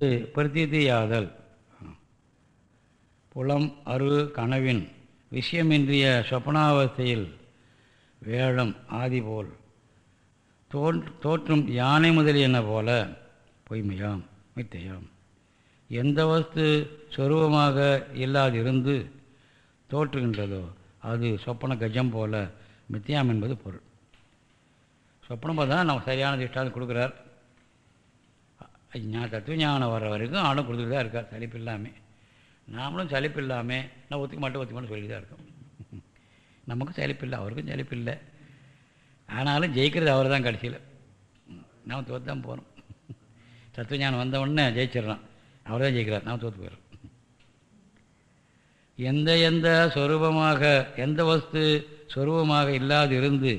பிரதிதியாதல். புலம் அரு கனவின் விஷயமின்றிய சொப்பனாவஸ்தையில் வேழம் ஆதி போல். தோற்றும் யானை முதலியன போல? பொய்மையாம் மித்தையாம். எந்த வஸ்து சொருபமாக இல்லாதிருந்து தோற்றுகின்றதோ அது சொப்பன கஜம் போல மித்தியாம் என்பது பொருள். சொப்பனம் தான் நம்ம சரியான திஷ்டாந்தம் கொடுக்குறார். ஞா தத்துவ ஞானம் வர்ற வரைக்கும் ஆளும் கொடுத்துட்டு தான் இருக்கார் சலிப்பு இல்லாமல் நாமளும் சலிப்பு இல்லாமல் நான் ஒத்துக்க மாட்டேன் ஒத்துக்க மாட்டேன் சொல்லி தான் இருக்கோம். நமக்கும் சலிப்பு இல்லை அவருக்கும் சலிப்பு இல்லை. ஆனாலும் ஜெயிக்கிறது அவர் தான் கடைசியில். நாம் தோற்று தான் போகிறோம் தத்துவஞானம் வந்த உடனே ஜெயிச்சிடறான் அவர் தான் ஜெயிக்கிறார் நாம் தோற்று போயிடும் எந்த எந்த சொரூபமாக எந்த வஸ்து சொரூபமாக இல்லாது இருந்து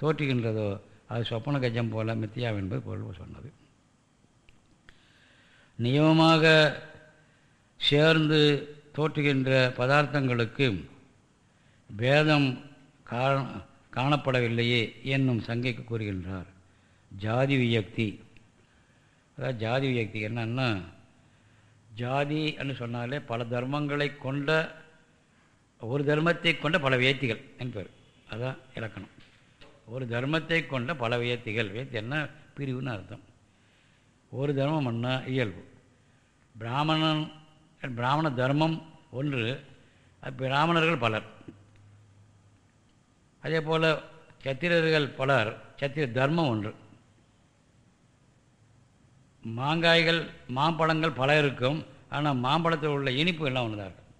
தோற்றுகின்றதோ அது சொப்பன கஜம் போல மித்தியா என்பது பொருள் சொன்னது. நியமமாக சேர்ந்து தோற்றுகின்ற பதார்த்தங்களுக்கு பேதம் காணப்படவில்லையே என்னும் சங்கைக்கு கூறுகின்றார். ஜாதி வியக்தி. அதாவது ஜாதி வியக்தி என்னன்னா ஜாதி என்று சொன்னாலே பல தர்மங்களை கொண்ட ஒரு தர்மத்தை கொண்ட பல வேத்திகள் என்பேர் அதான் இலக்கணம். ஒரு தர்மத்தை கொண்ட பல வேத்திகள் வியக்தி என்ன? பிரிவுன்னு அர்த்தம். ஒரு தர்மம் என்ன இயல்பு. பிராமணன் பிராமண தர்மம் ஒன்று பிராமணர்கள் பலர். அதே போல் சத்திரர்கள் பலர் சத்திர தர்மம் ஒன்று. மாங்காய்கள் மாம்பழங்கள் பல இருக்கும் ஆனால் மாம்பழத்தில் உள்ள இனிப்பு எல்லாம் ஒன்று தான் இருக்கும்.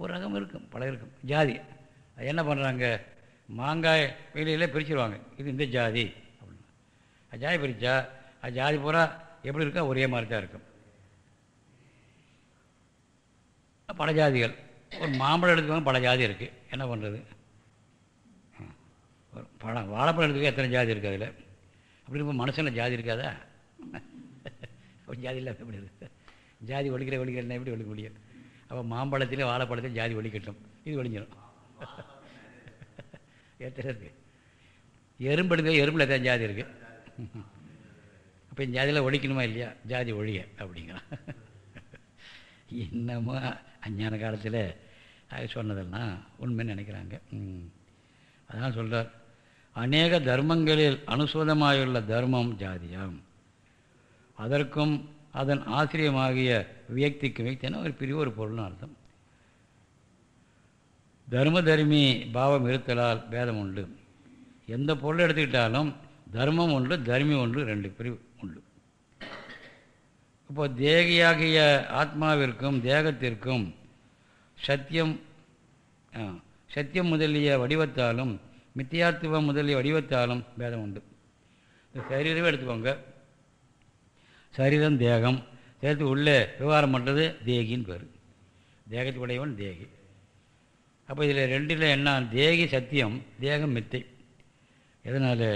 ஒரு ரகம் இருக்கும் பல இருக்கும். ஜாதி. அது என்ன பண்ணுறாங்க மாங்காய் வெளியில் பிரிச்சுருவாங்க. இது இந்த ஜாதி. அப்படின்னு ஜாதி பிரித்தா அது ஜாதி பூரா எப்படி இருக்கா ஒரே மாதிரி தான் இருக்கும். பல ஜாதிகள். ஒரு மாம்பழம் எடுத்துக்கோங்க பல ஜாதி இருக்குது என்ன பண்ணுறது ஒரு பழம் வாழைப்பழம் எடுத்துக்க எத்தனை ஜாதி இருக்குது அதில்? அப்படி இருக்கும் மனுஷனில் ஜாதி இருக்காதா? ஒரு ஜாதி இல்லை எப்படி இருக்குது ஜாதி ஒழிக்கிற ஒழிக்கிறனா எப்படி ஒழிக்க முடியும்? அப்போ மாம்பழத்திலையும் வாழைப்பழத்தையும் ஜாதி ஒழிக்கட்டும். இது ஒழிஞ்சிடும் எத்தனை இருக்குது எறும்பு எடுக்க எறும்பில் எத்தனை ஜாதி இருக்குது இப்போ இந்த ஜாதியில் ஒழிக்கணுமா இல்லையா? ஜாதி ஒழிய அப்படிங்கிறான். என்னமோ அஞ்ஞான காலத்தில் அது சொன்னதெல்லாம் உண்மைன்னு நினைக்கிறாங்க. அதனால் சொல்கிறார் அநேக தர்மங்களில் அனுசூதமாயுள்ள தர்மம் ஜாதியாம். அதற்கும் அதன் ஆசிரியமாகிய வியக்திக்கு வியக்தினா ஒரு பிரிவு ஒரு பொருள்னு அர்த்தம். தர்ம தர்மி பாவம் இருத்தலால் பேதம் உண்டு. எந்த பொருள் எடுத்துக்கிட்டாலும் தர்மம் ஒன்று தர்மி ஒன்று ரெண்டு பிரிவு. இப்போ தேகியாகிய ஆத்மாவிற்கும் தேகத்திற்கும் சத்தியம் சத்தியம் முதலிய வடிவத்தாலும் மித்தியாத்துவம் முதலிய வடிவத்தாலும் பேதம் உண்டு. இந்த சரீரமே எடுத்துக்கோங்க. சரீரம் தேகம் சேர்த்து உள்ளே விவகாரம் பண்ணுறது தேகின்னு பேர். தேகத்துக்குடையவன் உடையவன் தேகி. அப்போ இதில் ரெண்டில் என்ன? தேகி சத்தியம் தேகம் மித்தை. எதனால்?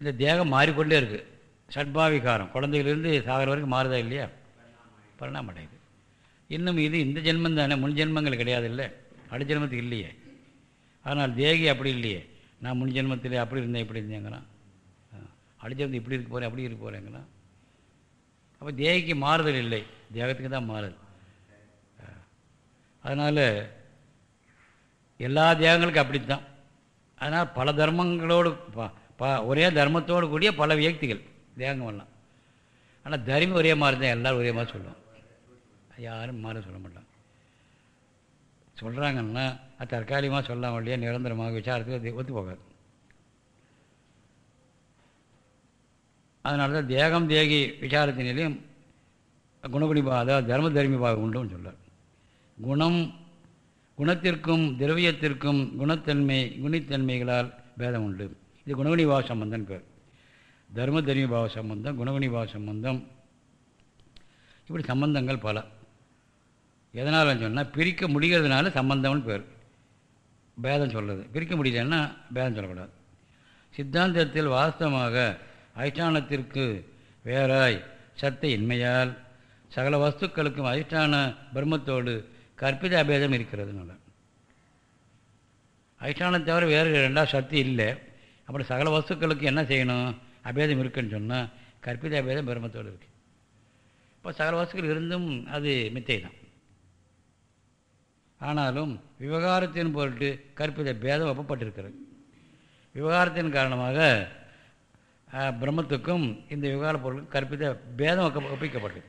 இந்த தேகம் மாறிக்கொண்டே இருக்குது சட்பாவிகாரம் குழந்தைகளிலிருந்து சாகர வரைக்கும் மாறுதா இல்லையா? பரிணாமம் அடையுது இன்னும் இது இந்த ஜென்மம் தானே முன் ஜென்மங்கள் கிடையாது இல்லை அடி ஜென்மத்துக்கு இல்லையே. ஆனால் தேகி அப்படி இல்லையே. நான் முன் ஜென்மத்தில் அப்படி இருந்தேன் இப்படி இருந்தேங்கிறான். அடி ஜென்மத்து இப்படி இருக்க போகிறேன் அப்படி இருக்க போகிறேங்கிறான் அப்போ தேகிக்கு மாறுதல் இல்லை. தேகத்துக்கு தான் மாறுதல். அதனால் எல்லா தேகங்களுக்கும் அப்படித்தான். அதனால் பல தர்மங்களோடு ப ஒரே தர்மத்தோடு கூடிய பல வியக்திகள். தேகம் தேகங்கள்லாம் ஆனால் தர்மி ஒரே மாதிரி தான் எல்லோரும் ஒரே மாதிரி சொல்லுவோம் யாரும் மாற சொல்ல மாட்டாங்க. சொல்கிறாங்கன்னா அது தற்காலிகமாக சொல்லலாம் இல்லையா நிரந்தரமாக விசாரத்துக்கு ஒத்து போகாது. அதனால தான் தேகம் தேகி விசாரத்தினிலையும் குணகுணி அதாவது தர்ம தர்மி பாகம் உண்டுன்னு சொல்கிறார் குணம் குணத்திற்கும் திரவியத்திற்கும் குணத்தன்மை குணித்தன்மைகளால் பேதம் உண்டு. இது குணகுணி சம்பந்தன் பேர். தர்ம தர்மி பாவ சம்பந்தம் குணகுணி பாவ சம்பந்தம். இப்படி சம்பந்தங்கள் பல. எதனால் சொன்னால் பிரிக்க முடிகிறதுனால சம்பந்தம்னு பேர். பேதம் சொல்கிறது பிரிக்க முடியலன்னா பேதம் சொல்லக்கூடாது. சித்தாந்தத்தில் வாஸ்தவமாக அதிஷ்டானத்திற்கு வேறாய் சத்தை இன்மையால் சகல வஸ்துக்களுக்கும் அதிஷ்டான பிரம்மத்தோடு கற்பித அபேதம் இருக்கிறதுனால. அதிஷ்டானம் தவிர வேறு ரெண்டாவது சக்தி இல்லை. அப்படி சகல வஸ்துக்களுக்கு என்ன செய்யணும்? அபேதம் இருக்குன்னு சொன்னால் கற்பித அபேதம் பிரம்மத்தோடு இருக்குது இப்போ சகல வசுக்கள் இருந்தும் அது மித்தை தான் ஆனாலும் விவகாரத்தின் பொருட்டு கற்பித பேதம் ஒப்பப்பட்டிருக்கிறது. விவகாரத்தின் காரணமாக பிரம்மத்துக்கும் இந்த விவகார பொருளுக்கும் கற்பித பேதம் ஒப்பிக்கப்பட்டது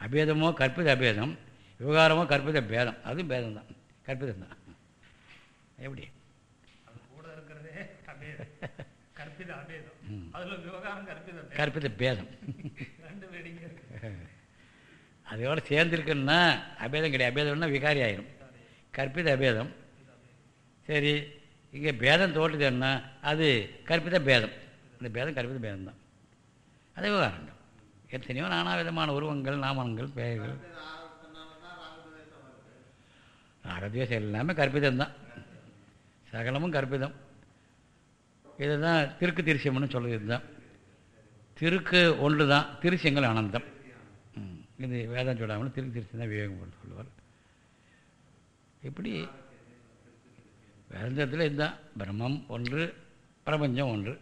அபேதமோ கற்பித அபேதம் விவகாரமோ கற்பித பேதம் அதுவும் பேதம் தான் கற்பிதம் தான் எப்படி கற்பித பேதம். அதோட சேர்ந்துருக்குன்னா அபேதம் கிடையாது. அபேதம்னா விகாரி ஆயிரும். கற்பித அபேதம். சரி இங்கே பேதம் தோற்றுதுன்னா அது கற்பித பேதம். இந்த பேதம் கற்பித பேதம் தான். அது விவகாரம் தான். எத்தனையோ நானா விதமான உருவங்கள் நாமங்கள் பெயர்கள். ராகத்வேஷம் எல்லாமே கற்பிதம் தான். சகலமும் கற்பிதம் இதுதான் திருக்கு திருசியம்னு சொல்லுது இதுதான் திருக்கு ஒன்று தான் திருசியங்கள் ஆனந்தம் இது வேதம் சொல்லாமல் திருக்கு திருச்சி தான் விவேகம் சொல்லுவார். இப்படி வேதத்தில் இதுதான். பிரம்மம் ஒன்று பிரபஞ்சம் ஒன்று.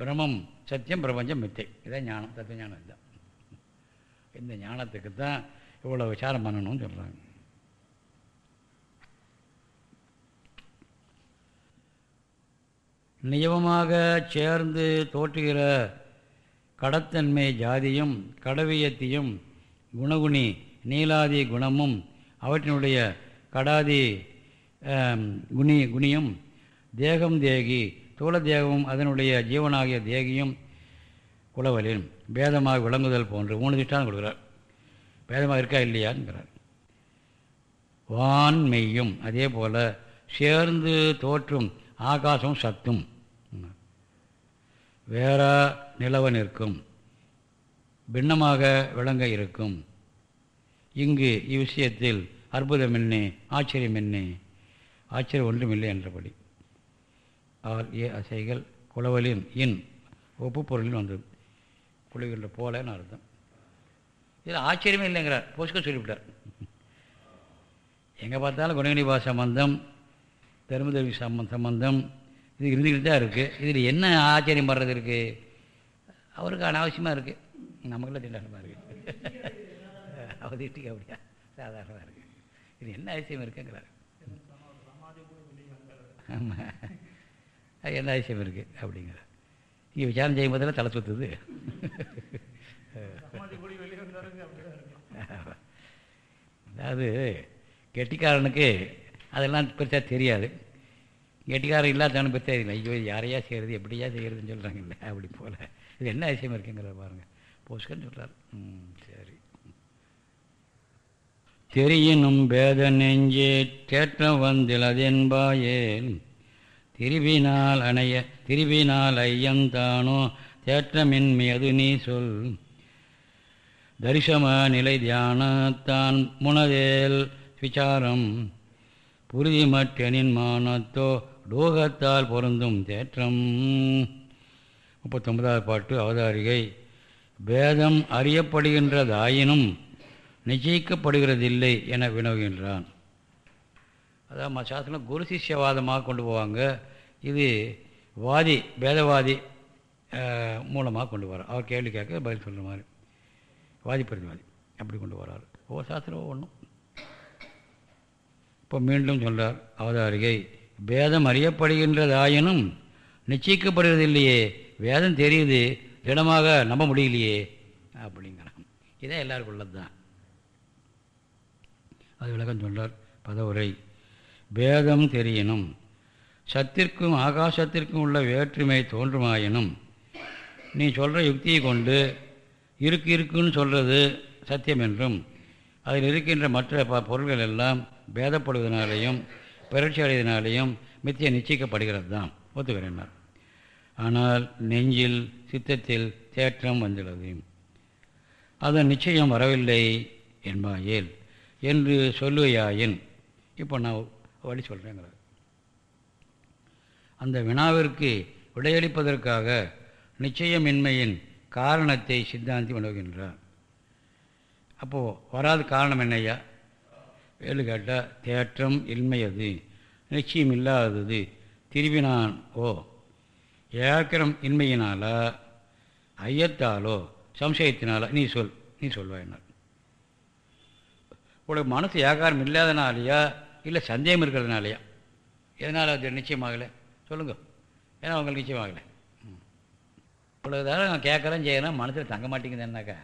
பிரம்மம் சத்தியம் பிரபஞ்சம் மித்தை. இதான் ஞானம் தத்துவ ஞானம் இதுதான். இந்த ஞானத்துக்கு தான் இவ்வளோ விசாரம் பண்ணணும்னு சொல்கிறாங்க நியமமாக சேர்ந்து தோற்றுகிற கடத்தன்மை ஜாதியும் கடவியத்தையும் குணகுணி நீலாதி குணமும் அவற்றினுடைய கடாதி குணி குணியும் தேகம் தேகி தூள தேகமும் அதனுடைய ஜீவனாகிய தேகியும் குலவலின் பேதமாக விளங்குதல் போன்று மூணு திஷ்டாந்தம் கொடுக்குறார். பேதமாக இருக்கா இல்லையாங்கிறார் வான்மெய்யும் அதே போல் சேர்ந்து தோற்றும் ஆகாசம் சத்தும். வேற நிலவ நிற்கும். பின்னமாக விளங்க இருக்கும். இங்கு இவ்விஷயத்தில் அற்புதம் என்ன ஆச்சரியம் என்ன ஆச்சரியம் ஒன்றுமில்லை என்றபடி. ஆர் ஏ அசைகள் குளவலின் இன் ஒப்பு பொருளில் வந்தது குளிக்கின்ற போலன்னு அர்த்தம். இதில் ஆச்சரியமே இல்லைங்கிறார். போஸ்க சொல்லிவிட்டார். எங்கே பார்த்தாலும் குணகணிபா சம்பந்தம் தர்மதர்மி சம்ம சம்பந்தம். இது இருந்துக்கிட்டு தான் இருக்குது இதில் என்ன ஆச்சரியம் படுறது இருக்குது அவருக்கு அனாவசியமாக இருக்குது நமக்குலாம் திண்டாட்டமாக இருக்குது அவர் திட்டிக்க அப்படியா? சாதாரணமாக இருக்குது இது என்ன அதிசயம் இருக்குங்கிறார். ஆமாம் அது என்ன அதிசயம் இருக்குது அப்படிங்கிற இங்கே விசாரணை செய்யும் போதெல்லாம் தலை சுற்றுது அதாவது கெட்டிக்காரனுக்கு அதெல்லாம் பெருசாக தெரியாது. கெட்டிக்காரன் இல்லாதவனு பெருசாக தெரியல ஐயோ யாரையா செய்கிறது எப்படியா செய்கிறதுன்னு சொல்கிறாங்க இல்லை அப்படி போல். இது என்ன அதிசயம் இருக்குங்கிறத பாருங்கள் போஸ்கன்னு சொல்கிறார் ம் சரி. தெரியினும் பேத நெஞ்சே தேற்றம் வந்திலதென்பாயேன் திருவினால் அணைய திருவினால் ஐயந்தானோ தேற்றமின் அது நீ சொல். தரிசம நிலை தியானத்தான் முனதேல் விசாரம். புரிதி மானத்தோ லோகத்தால் பொருந்தும் தேற்றம். முப்பத்தொன்பதாவது பாட்டு அவதாரிகை. வேதம் அறியப்படுகின்றதாயினும் நிச்சயிக்கப்படுகிறதில்லை என வினவுகின்றான். அதாவது சாஸ்திரம் குரு சிஷ்யவாதமாக கொண்டு போவாங்க. இது வாதி பேதவாதி மூலமாக கொண்டு வரார். அவர் கேள்வி கேட்க பதில் சொல்கிற மாதிரி. வாதி பிரதிவாதி அப்படி கொண்டு வரார். ஒவ்வொரு சாஸ்திரம் ஒவ்வொன்றும் இப்போ மீண்டும் சொல்கிறார் அவதாரிகை பேதம் அறியப்படுகின்றதாயினும் நிச்சயிக்கப்படுவதில்லையே வேதம் தெரியுது திடமாக நம்ப முடியலையே அப்படிங்கிறான் இதே எல்லாருக்கும் உள்ளது தான் அது விளக்கம் சொல்கிறார் பதவுரை. பேதம் தெரியணும் சத்திற்கும் ஆகாசத்திற்கும் உள்ள வேற்றுமை தோன்றுமாயினும் நீ சொல்கிற யுக்தியை கொண்டு இருக்கு இருக்குன்னு சொல்கிறது சத்தியம் என்றும் அதில் இருக்கின்ற மற்ற ப பொருள்கள் எல்லாம் பேதப்படுவதனாலேயும் பிறட்சி அடைவதனாலேயும் மித்திய நிச்சயிக்கப்படுகிறது தான். ஒத்துக்கிறேன்னார் ஆனால் நெஞ்சில் சித்தத்தில் தேற்றம் வந்துள்ளது. அதன் நிச்சயம் வரவில்லை என்பாயேல் என்று சொல்லுவையாயின். இப்போ நான் வழி சொல்கிறேங்கிறார் அந்த வினாவிற்கு விடையளிப்பதற்காக நிச்சயமின்மையின் காரணத்தை சித்தாந்தி உணவுகின்றார் அப்போது வராது காரணம் என்னையா வேலு கேட்டால் தேற்றம் இன்மையது நிச்சயம் இல்லாதது திருவினான் ஓ. ஏக்கரம் இன்மையினாலா ஐயத்தாலோ சம்சயத்தினால? நீ சொல் நீ சொல்வாயினார் உனக்கு மனசு ஏகாரம் இல்லாதனாலையா இல்லை சந்தேகம் இருக்கிறதுனாலையா? எதனால் அது நிச்சயமாகலை? சொல்லுங்கள் ஏன்னா உங்களுக்கு நிச்சயமாகலை. இவ்வளோ நான் கேட்கறேன் செய்யணும் மனசில் தங்க மாட்டேங்குது என்னக்கா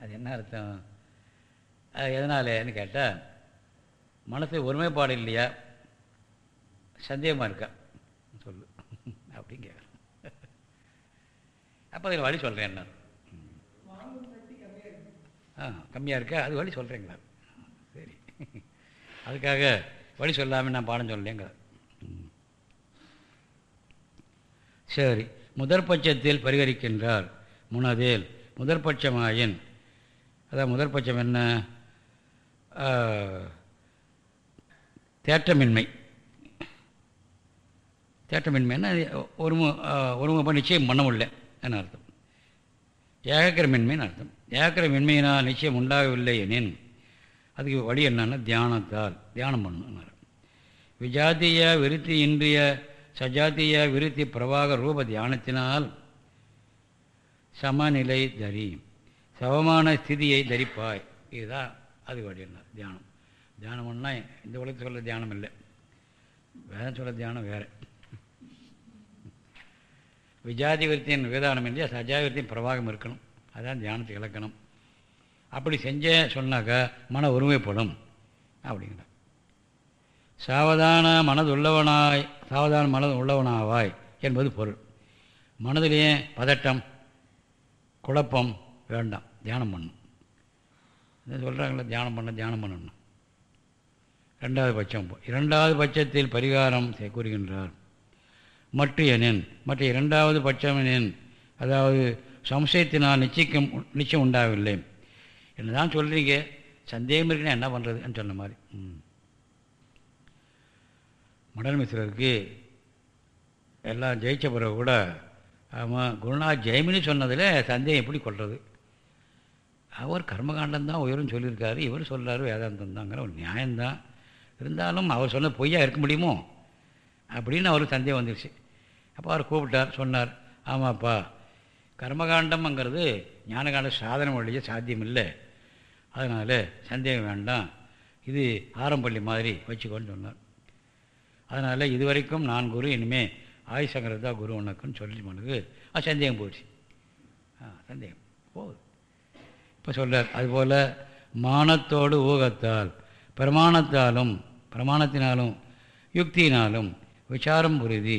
அது என்ன அர்த்தம்? எதனாலன்னு கேட்டால் மனசு ஒருமைப்பாடு இல்லையா சந்தேகமாக இருக்கா? சொல்லு. அப்படின்னு கேட்குறேன் அப்போ அதில் வழி சொல்கிறேன் என்ன? ஆ கம்மியாக இருக்கா? அது வழி சொல்கிறேங்களா சரி. அதுக்காக வழி சொல்லாமல் நான் பாடம் சொல்லலைங்க சரி. முதற்பட்சத்தில் பரிகரிக்கின்றார் முனதில். முதற்பட்சமாயின் அதான் முதற்பட்சம் என்ன? தேற்றமின்மை. தேற்றமின்மைன்னா ஒருமு ஒருமுக நிச்சயம் பண்ண முடியல என்ன அர்த்தம். ஏகக்கிரமின்மைன்னு அர்த்தம். ஏகக்கிரமின்மையினால் நிச்சயம் உண்டாகவில்லை எனின் அதுக்கு வழி என்னன்னா தியானத்தால் தியானம் பண்ணணும் விஜாத்திய விருத்தி இன்றிய சஜாத்திய விருத்தி பிரவாக ரூப தியானத்தினால் சமநிலை தரி சமமான ஸ்திதியை தரிப்பாய். இதுதான் அது வழி தியானம் தியானம். பண்ணால் இந்த உலகத்தில் சொல்ல தியானம் இல்லை. வேதம் சொல்ல தியானம் வேறு. விஜாதி விருத்தியின் வேதானம் இல்லையா? சஜாவிருத்தியின் பிரவாகம் இருக்கணும். அதுதான் தியானத்தை இழக்கணும். அப்படி செஞ்ச சொன்னாக்கா மன ஒருமைப்படும் அப்படிங்கிற சாவதான மனது உள்ளவனாய் சாவதான மனது உள்ளவனாவாய் என்பது பொருள். மனதிலேயே பதட்டம் குழப்பம் வேண்டாம். தியானம் பண்ணும். சொல்கிறாங்களே தியானம் பண்ண தியானம் பண்ணணும் ரெண்டாவது பட்சம் இரண்டாவது பட்சத்தில் பரிகாரம் கூறுகின்றார். மற்ற எனேன் மற்ற இரண்டாவது பட்சம் எனேன் அதாவது சம்சயத்தினால் நிச்சயம் நிச்சயம் உண்டாகவில்லை என்ன தான் சொல்கிறீங்க சந்தேகம் இருக்குன்னா என்ன பண்ணுறதுன்னு சொன்ன மாதிரி. ம். மிஸ்ரருக்கு எல்லாம் ஜெயிச்ச பிறகு கூட ஆமாம் குருநாத் ஜெயமின்னு சொன்னதில் சந்தேகம் எப்படி கொள்வது அவர் கர்மகாண்டம் தான் உயரும் சொல்லியிருக்காரு. இவர் சொல்கிறாரு வேதாந்தம் தாங்கிற ஒரு நியாயம்தான் இருந்தாலும் அவர் சொன்ன பொய்யா இருக்க முடியுமோ? அப்படின்னு அவருக்கு சந்தேகம் வந்துருச்சு. அப்போ அவர் கூப்பிட்டார் சொன்னார் ஆமாப்பா கர்மகாண்டம்ங்கிறது ஞானகாண்ட சாதனம் வழியே சாத்தியம் இல்லை அதனால் சந்தேகம் வேண்டாம். இது ஆரம்பள்ளி மாதிரி வச்சுக்கோன்னு சொன்னார். அதனால் இது வரைக்கும் நான் குரு இனிமேல் ஆயுசங்கிறது தான் குரு உனக்குன்னு சொல்லி மனுக்கு அது சந்தேகம் போயிடுச்சு. ஆ சந்தேகம். போகுது. இப்போ சொல்கிறார் அதுபோல் மானத்தோடு ஊகத்தால் பிரமாணத்தாலும் பிரமாணத்தினாலும் யுக்தியினாலும் விசாரம் புரிதி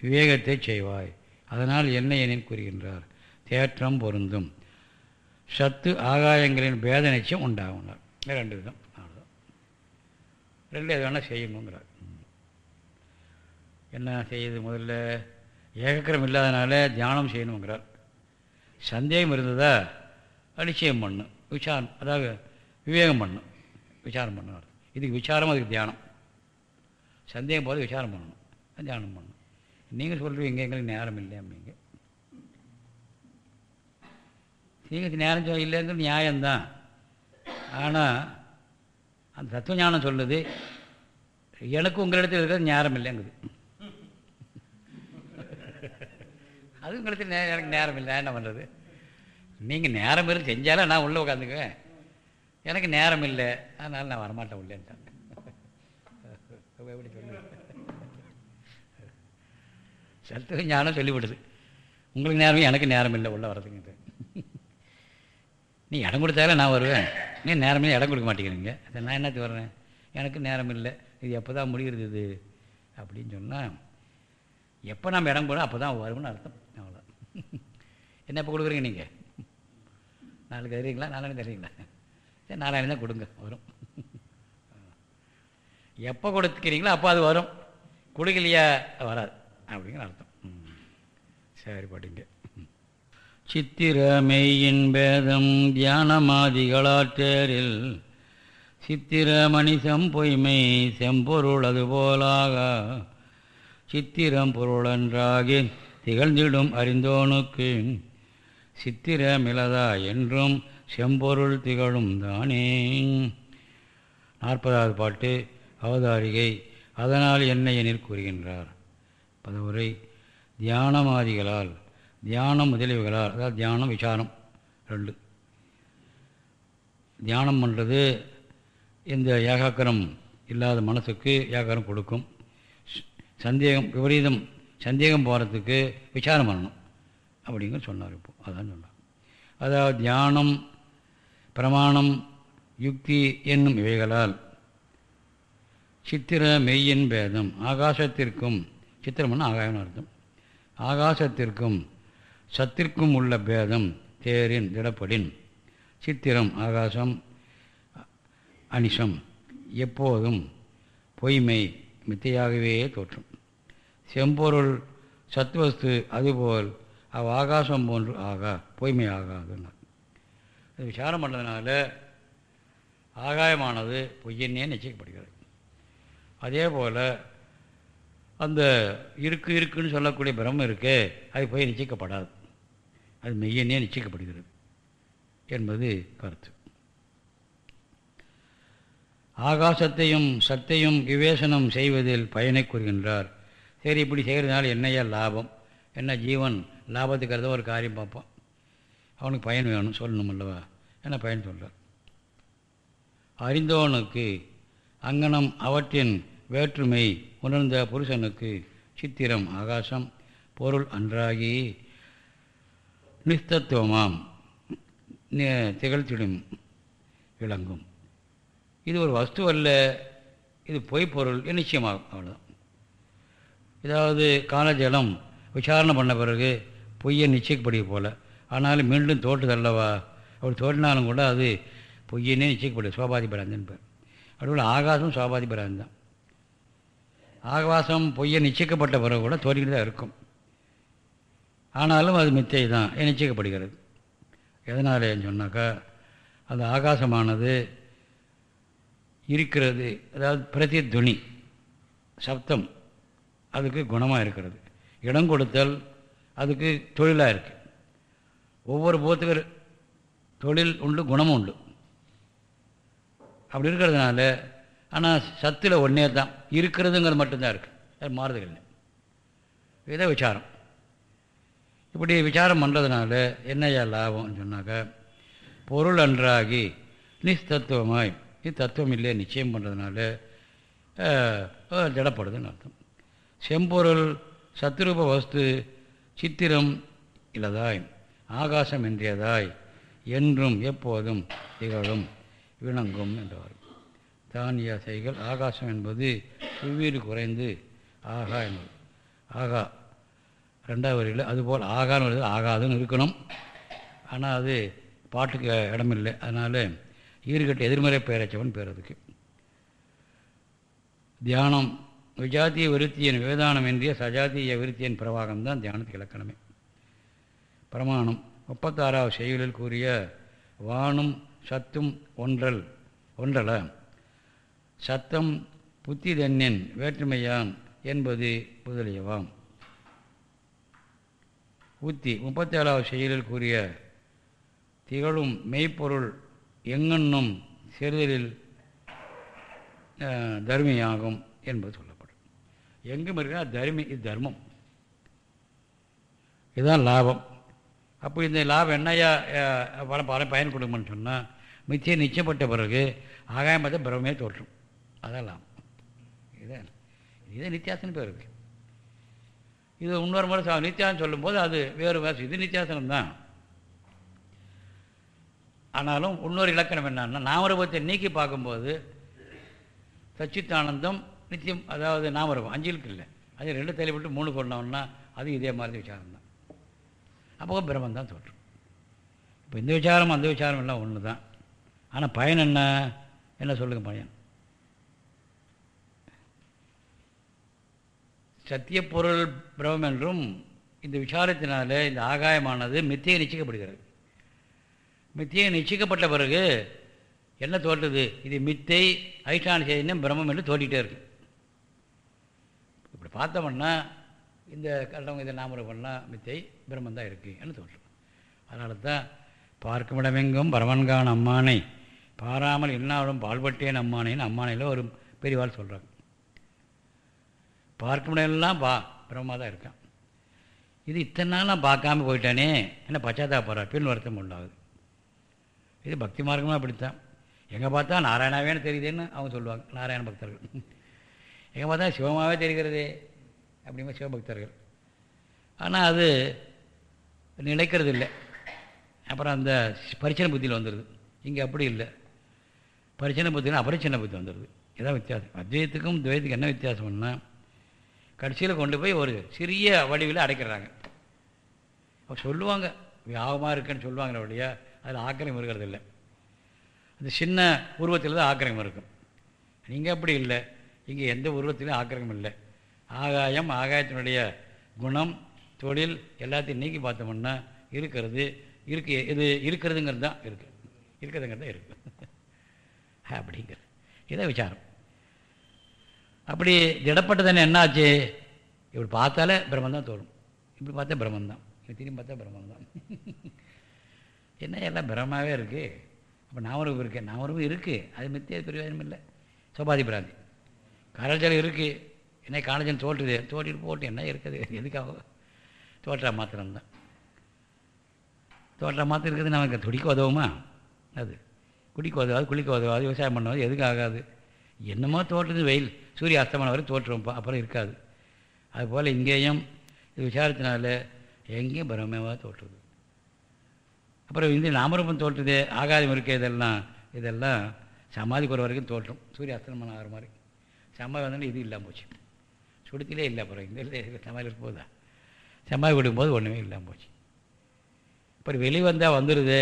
விவேகத்தை செய்வாய். அதனால் என்ன எனில் கூறுகின்றார் தேற்றம் பொருந்தும். சத்து ஆகாயங்களின் பேத நிச்சயம் உண்டாகுனார் ரெண்டு விதம் அவ்வளோதான் ரெண்டு எது வேணால் செய்யணுங்கிறார். என்ன செய்யுது முதல்ல? ஏகக்கிரம் இல்லாதனால தியானம் செய்யணுங்கிறார். சந்தேகம் இருந்ததா? நிச்சயம் பண்ணும் விசாரம் அதாவது விவேகம் பண்ணும் விசாரம் பண்ணுவார். இதுக்கு விசாரம் அதுக்கு தியானம். சந்தேகம் போது விசாரம் பண்ணணும். தியானம் பண்ணணும். நீங்கள் சொல்கிறீங்க எங்களுக்கு நேரம் இல்லை அப்படிங்க. நீங்கள் நேரம் சொல்ல இல்லைங்கிறது நியாயம்தான். ஆனால் அந்த தத்துவ ஞானம் சொல்லுது எனக்கு உங்களிடத்தில் இருக்கிறது நேரம் இல்லைங்குது. அது உங்களுக்கு எனக்கு நேரம் இல்லை என்ன பண்ணுறது நீங்கள் நேரம் இருந்து செஞ்சாலும் நான் உள்ளே உட்காந்துக்குவேன் எனக்கு நேரம் இல்லை அதனால் நான் வரமாட்டேன் உள்ளேன்ட்டேன் எப்படி சொல்லு சத்துவ ஞானம் சொல்லிவிடுது. உங்களுக்கு நேரம் எனக்கு நேரம் இல்லை உள்ளே வரதுக்கு நீ இடம் கொடுத்தாலும் நான் வருவேன். நீ நேரமே இடம் கொடுக்க மாட்டேங்கிறீங்க. நான் என்னத்துக்கு வர்றேன்? எனக்கு நேரம் இல்லை இது எப்போ தான் முடிகிறது இது? அப்படின்னு சொன்னால் எப்போ நம்ம இடம் போகிறோம் அப்போ தான் வரும்னு அர்த்தம். அவ்வளோ என்ன இப்போ கொடுக்குறீங்க நீங்கள் நாளைக்கு தருவீங்களா? நாலாயிரம் தருவீங்களா? சரி நாலாயிரம் தான் கொடுங்க வரும். எப்போ கொடுத்துக்கிறீங்களோ அப்போ அது வரும். கொடுக்கலையா வராது அப்படிங்கிற அர்த்தம். சரி படிங்க. சித்திர மெய்யின் பேதம் தியானமாதிகளாற்றேரில் சித்திர மணிசம் பொய்மை செம்பொருள் அதுபோலாக சித்திரம் பொருளன்றாகி திகழ்ந்திடும் அறிந்தோனுக்கு சித்திரமிலதா என்றும் செம்பொருள் திகழும் தானே. நாற்பதாவது பாட்டு அவதாரிகை அதனால் என்ன எனில் கூறுகின்றார். பதவுரை தியானமாதிகளால் தியானம் முதலீவுகளால் அதாவது தியானம் விசாரம் ரெண்டு. தியானம் பண்ணுறது இந்த ஏகாக்கரம் இல்லாத மனசுக்கு ஏகாக்கரம் கொடுக்கும். சந்தேகம் விபரீதம் சந்தேகம் போகிறதுக்கு விசாரம் பண்ணணும். அப்படிங்கிற சொன்னார் இப்போ. அதான் சொன்னார். அதாவது தியானம் பிரமாணம் யுக்தி என்னும் இவைகளால் சித்திர மெய்யின் பேதம். ஆகாசத்திற்கும் சித்திரம்னு ஆகாயம்னு அர்த்தம். ஆகாசத்திற்கும் சத்திற்கும் உள்ள பேதம் தேரின் திடப்படின். சித்திரம் ஆகாசம் அனிஷம் எப்போதும் பொய்மை மித்தையாகவே தோற்றும் செம்பொருள் சத்வஸ்து அதுபோல் அவ் ஆகாசம் போன்று ஆகா பொய்மை ஆகாதுன்னார் இது விசாரம் பண்ணதுனால ஆகாயமானது பொய்யன்னே நிச்சயிக்கப்படுகிறது அதே போல் அந்த இருக்கு இருக்குன்னு சொல்லக்கூடிய பிரம்மம் இருக்கே அது பொய் நிச்சயிக்கப்படாது அது மெய்யன்னே நிச்சயிக்கப்படுகிறது என்பது கருத்து. ஆகாசத்தையும் சத்தையும் விவேசனம் செய்வதில் பயனை கூறுகின்றார். சரி இப்படி செய்கிறதுனால என்னையா லாபம்? என்ன ஜீவன் லாபத்துக்கிறத ஒரு காரியம் பார்ப்பான் அவனுக்கு பயன் வேணும் சொல்லணும் அல்லவா? என்ன பயன் சொல்கிறார் அறிந்தவனுக்கு அங்கனம் அவற்றின் வேற்றுமை உணர்ந்த புருஷனுக்கு சித்திரம் ஆகாசம் பொருள் அன்றாகி நிஸ்தத்துவமாம். திகழ்த்திடும் விளங்கும். இது ஒரு வஸ்து அல்ல இது பொய்ப்பொருள் நிச்சயமாகும் அவ்வளோதான் ஏதாவது காலஜலம் விசாரணை பண்ண பிறகு பொய்யை நிச்சயிக்கப்படுது போல். ஆனாலும் மீண்டும் தோற்றுதல்லவா அப்படி தோற்றினாலும் கூட அது பொய்யனே நிச்சயிக்கப்படுது சோபாதி பிராந்தன் பேர் அதுபோல் ஆகாசம் சோபாதி தான் ஆகாசம் பொய்யை நிச்சயிக்கப்பட்ட பிறகு கூட தோற்றிக்கிட்டு தான் இருக்கும். ஆனாலும் அது மித்தை தான் நிச்சயிக்கப்படுகிறது? எதனாலேன்னு சொன்னாக்கா அந்த ஆகாசமானது இருக்கிறது. அதாவது பிரதித்வனி சப்தம் அதுக்கு குணமாக இருக்கிறது. இடம் கொடுத்தல் அதுக்கு தொழிலாக இருக்குது ஒவ்வொரு போத்துக்கு தொழில் உண்டு குணமும் உண்டு. அப்படி இருக்கிறதுனால ஆனால் சத்தில் ஒன்றே தான். இருக்கிறதுங்கிறது மட்டும்தான் இருக்குது அது மாறுதல் இல்லை. இதை விசாரம். இப்படி விசாரம் பண்ணுறதுனால என்னையா லாபம்னு சொன்னாக்கா பொருள் அன்றாகி நிஸ்தத்துவமாய் இது தத்துவம் இல்லையே நிச்சயம் பண்ணுறதுனால திடப்படுதுன்னு அர்த்தம். செம்பொருள் சத்துரூப வஸ்து சித்திரம் இல்லதாய் ஆகாசம் என்றியதாய் என்றும் எப்போதும் திகழும் விளங்கும் என்றவர் தானிய செய்கள் ஆகாசம் என்பது சுவீடு குறைந்து ஆகா என்பது. ஆகா ரெண்டாவது வரியில் அதுபோல் ஆகான்னு வருது ஆகாதுன்னு இருக்கணும். ஆனால் அது பாட்டுக்கு இடமில்லை. அதனால் ஈறுகட்ட எதிர்மறை பெயரச்சவன் பேர் அதுக்கு. தியானம் விஜாத்திய விருத்தியின் விவேதானம் இந்திய சஜாத்திய விருத்தியின் பிரவாகம்தான் தியானத்துக்கு இலக்கணமே. பிரமாணம். முப்பத்தாறாவது செய்களில் கூறிய வானும் சத்தும் ஒன்றல் ஒன்றல. சத்தம் புத்தி தன்னின் வேற்றுமையான் என்பது முதலியவாம். உத்தி. முப்பத்தேழாவது செயலில் கூறிய திகழும் மெய்ப்பொருள் எங்கென்னும் சேருதலில் தர்மியாகும் என்பது எங்கும் இருக்கிற தர்மி இது தர்மம். இதுதான் லாபம். அப்போ இந்த லாபம் என்னையா பல பல பயன் கொடுக்கும்னு சொன்னால் மித்தியை நிச்சயப்பட்ட பிறகு ஆகாயம் பார்த்தா பிரமே தோற்றும். அதான் லாபம். இதுதான். இதே நித்தியாசனம் பேர் இருக்குது இது இன்னொரு முறை நித்தியாசனம் சொல்லும்போது அது வேறு வேறு இது நித்தியாசனம்தான் ஆனாலும் இன்னொரு இலக்கணம் என்னன்னா நாமரூபத்தை நீக்கி பார்க்கும்போது சச்சித்தானந்தம் நித்தியம் அதாவது நாமரூபம் அஞ்சிலுக்கு இல்லை. அது ரெண்டு தலைப்பட்டு மூணு கொண்டோம்னா அது இதே மாதிரி விசாரம் தான். அப்போ பிரம்மன் தான் சொல்கிறோம் இப்போ இந்த விசாரம் அந்த விசாரம் எல்லாம் ஒன்று தான். ஆனால் பயன் என்ன? என்ன சொல்லுங்க பயன்? சத்தியப்பொருள் பிரமம் என்றும் இந்த விசாரத்தினால இந்த ஆகாயமானது மித்தியை நிச்சயிக்கப்படுகிறது. மித்தியை நிச்சயிக்கப்பட்ட பிறகு என்ன தோற்றுது? இது மித்தை ஐஷான் செய்தினம் பிரம்மம் என்று தோட்டிகிட்டே இருக்கு. இப்படி பார்த்தோம்னா இந்த கண்டவங்க இதை நாமரை பண்ணால் மித்தை பிரம்மந்தான் இருக்குது என்று தோன்றும். அதனால தான் பார்க்கும் இடமெங்கும் பரவன்கான் அம்மானை பாராமல் இன்னாலும் பால்பட்டேன் அம்மானைன்னு அம்மானையில் ஒரு பெரியவாள் சொல்கிறாங்க பார்க்கும் இடம்லாம் பா பிரம்மா தான் இருக்கான். இது இத்தனை நாள் நான் பார்க்காம போயிட்டானே என்ன பச்சாத்தாப்படுறா பின் வருத்தம் உண்டாகுது. இது பக்தி மார்க்கமாக அப்படித்தான். எங்கே பார்த்தா நாராயணாவேன்னு தெரியுதுன்னு அவங்க சொல்லுவாங்க நாராயண பக்தர்கள். எங்கே பார்த்தா சிவமாகவே தெரிகிறதே? அப்படிங்கிற சிவபக்தர்கள். ஆனால் அது நிலைக்கிறது இல்லை அப்புறம் அந்த பரிச்சனை புத்தியில் வந்துடுது இங்கே அப்படி இல்லை. பரிச்சன புத்தினா அபரிச்சனை புத்தி வந்துடுது இதான் வித்தியாசம். அத்வைத்துக்கும் துவைத்துக்கும் என்ன வித்தியாசம்னா கடைசியில் கொண்டு போய் ஒரு சிறிய வடிவில் அடைக்கிறாங்க. அப்போ சொல்லுவாங்க வியாபமாக இருக்குன்னு சொல்லுவாங்களே ஒழிய அதில் ஆக்கிரமியம் இருக்கிறது இல்லை அந்த சின்ன உருவத்தில் தான் ஆக்கிரமியம் இருக்கும். நீங்கள் அப்படி இல்லை. இங்கே எந்த உருவத்திலையும் ஆக்கிரகம் இல்லை. ஆகாயம் ஆகாயத்தினுடைய குணம் தொழில் எல்லாத்தையும் நீக்கி பார்த்தோம்னா இருக்கிறது இருக்கு இது இருக்கிறதுங்கிறது தான் இருக்குது இருக்கிறதுங்கிறது தான் இருக்குது அப்படிங்கிறது. இதான் விசாரம். அப்படி திடப்பட்டதுன்னு என்னாச்சு? இப்படி பார்த்தாலே பிரம்மன் தான் தோணும். இப்படி பார்த்தா பிரம்மன் தான் திரும்பி பார்த்தா பிரம்மன் தான் என்ன எல்லாம் பிரம்மாவே இருக்குது அப்போ நாமரூபம் இருக்குது நாமரூபம் இருக்குது அது மித்திய பிரயோஜனம் இல்லை. சோபாதி பிராந்தி. காரஜலம் இருக்குது என்ன காலஜன் தோற்றுது. தோட்டிட்டு போட்டு என்ன இருக்குது? எதுக்காக? தோற்றா மாத்திரம்தான். தோற்றா மாத்திரம் இருக்குது நமக்கு துடிக்க உதவுமா? அது குடிக்க உதவாது குளிக்க உதவாது விவசாயம் பண்ணுவது எதுக்கு ஆகாது என்னமோ தோற்றுது வெயில். சூரிய அஸ்தமனம் வரை தோற்றுவோம் அப்புறம் இருக்காது. அதுபோல் இங்கேயும் இது விசாரத்தினால எங்கேயும் பிரம்மமாக தோற்றுது. அப்புறம் இந்த நாமரூபம் தோற்றுது ஆகாதம் இருக்க இதெல்லாம் இதெல்லாம் சமாதி குறை வரைக்கும் தோற்றும். சூரிய அஸ்தமனம் ஆகிற மாதிரி. சமாதி வந்தோடனே இது இல்லாமல் போச்சு. சுடுத்திலே இல்லை அப்புறம். இந்த இல்லை சமாதி இருக்கும்போதா சமாதி விடும்போது ஒன்றுமே இல்லாமல் போச்சு. அப்புறம் வெளிவந்தால் வந்துடுது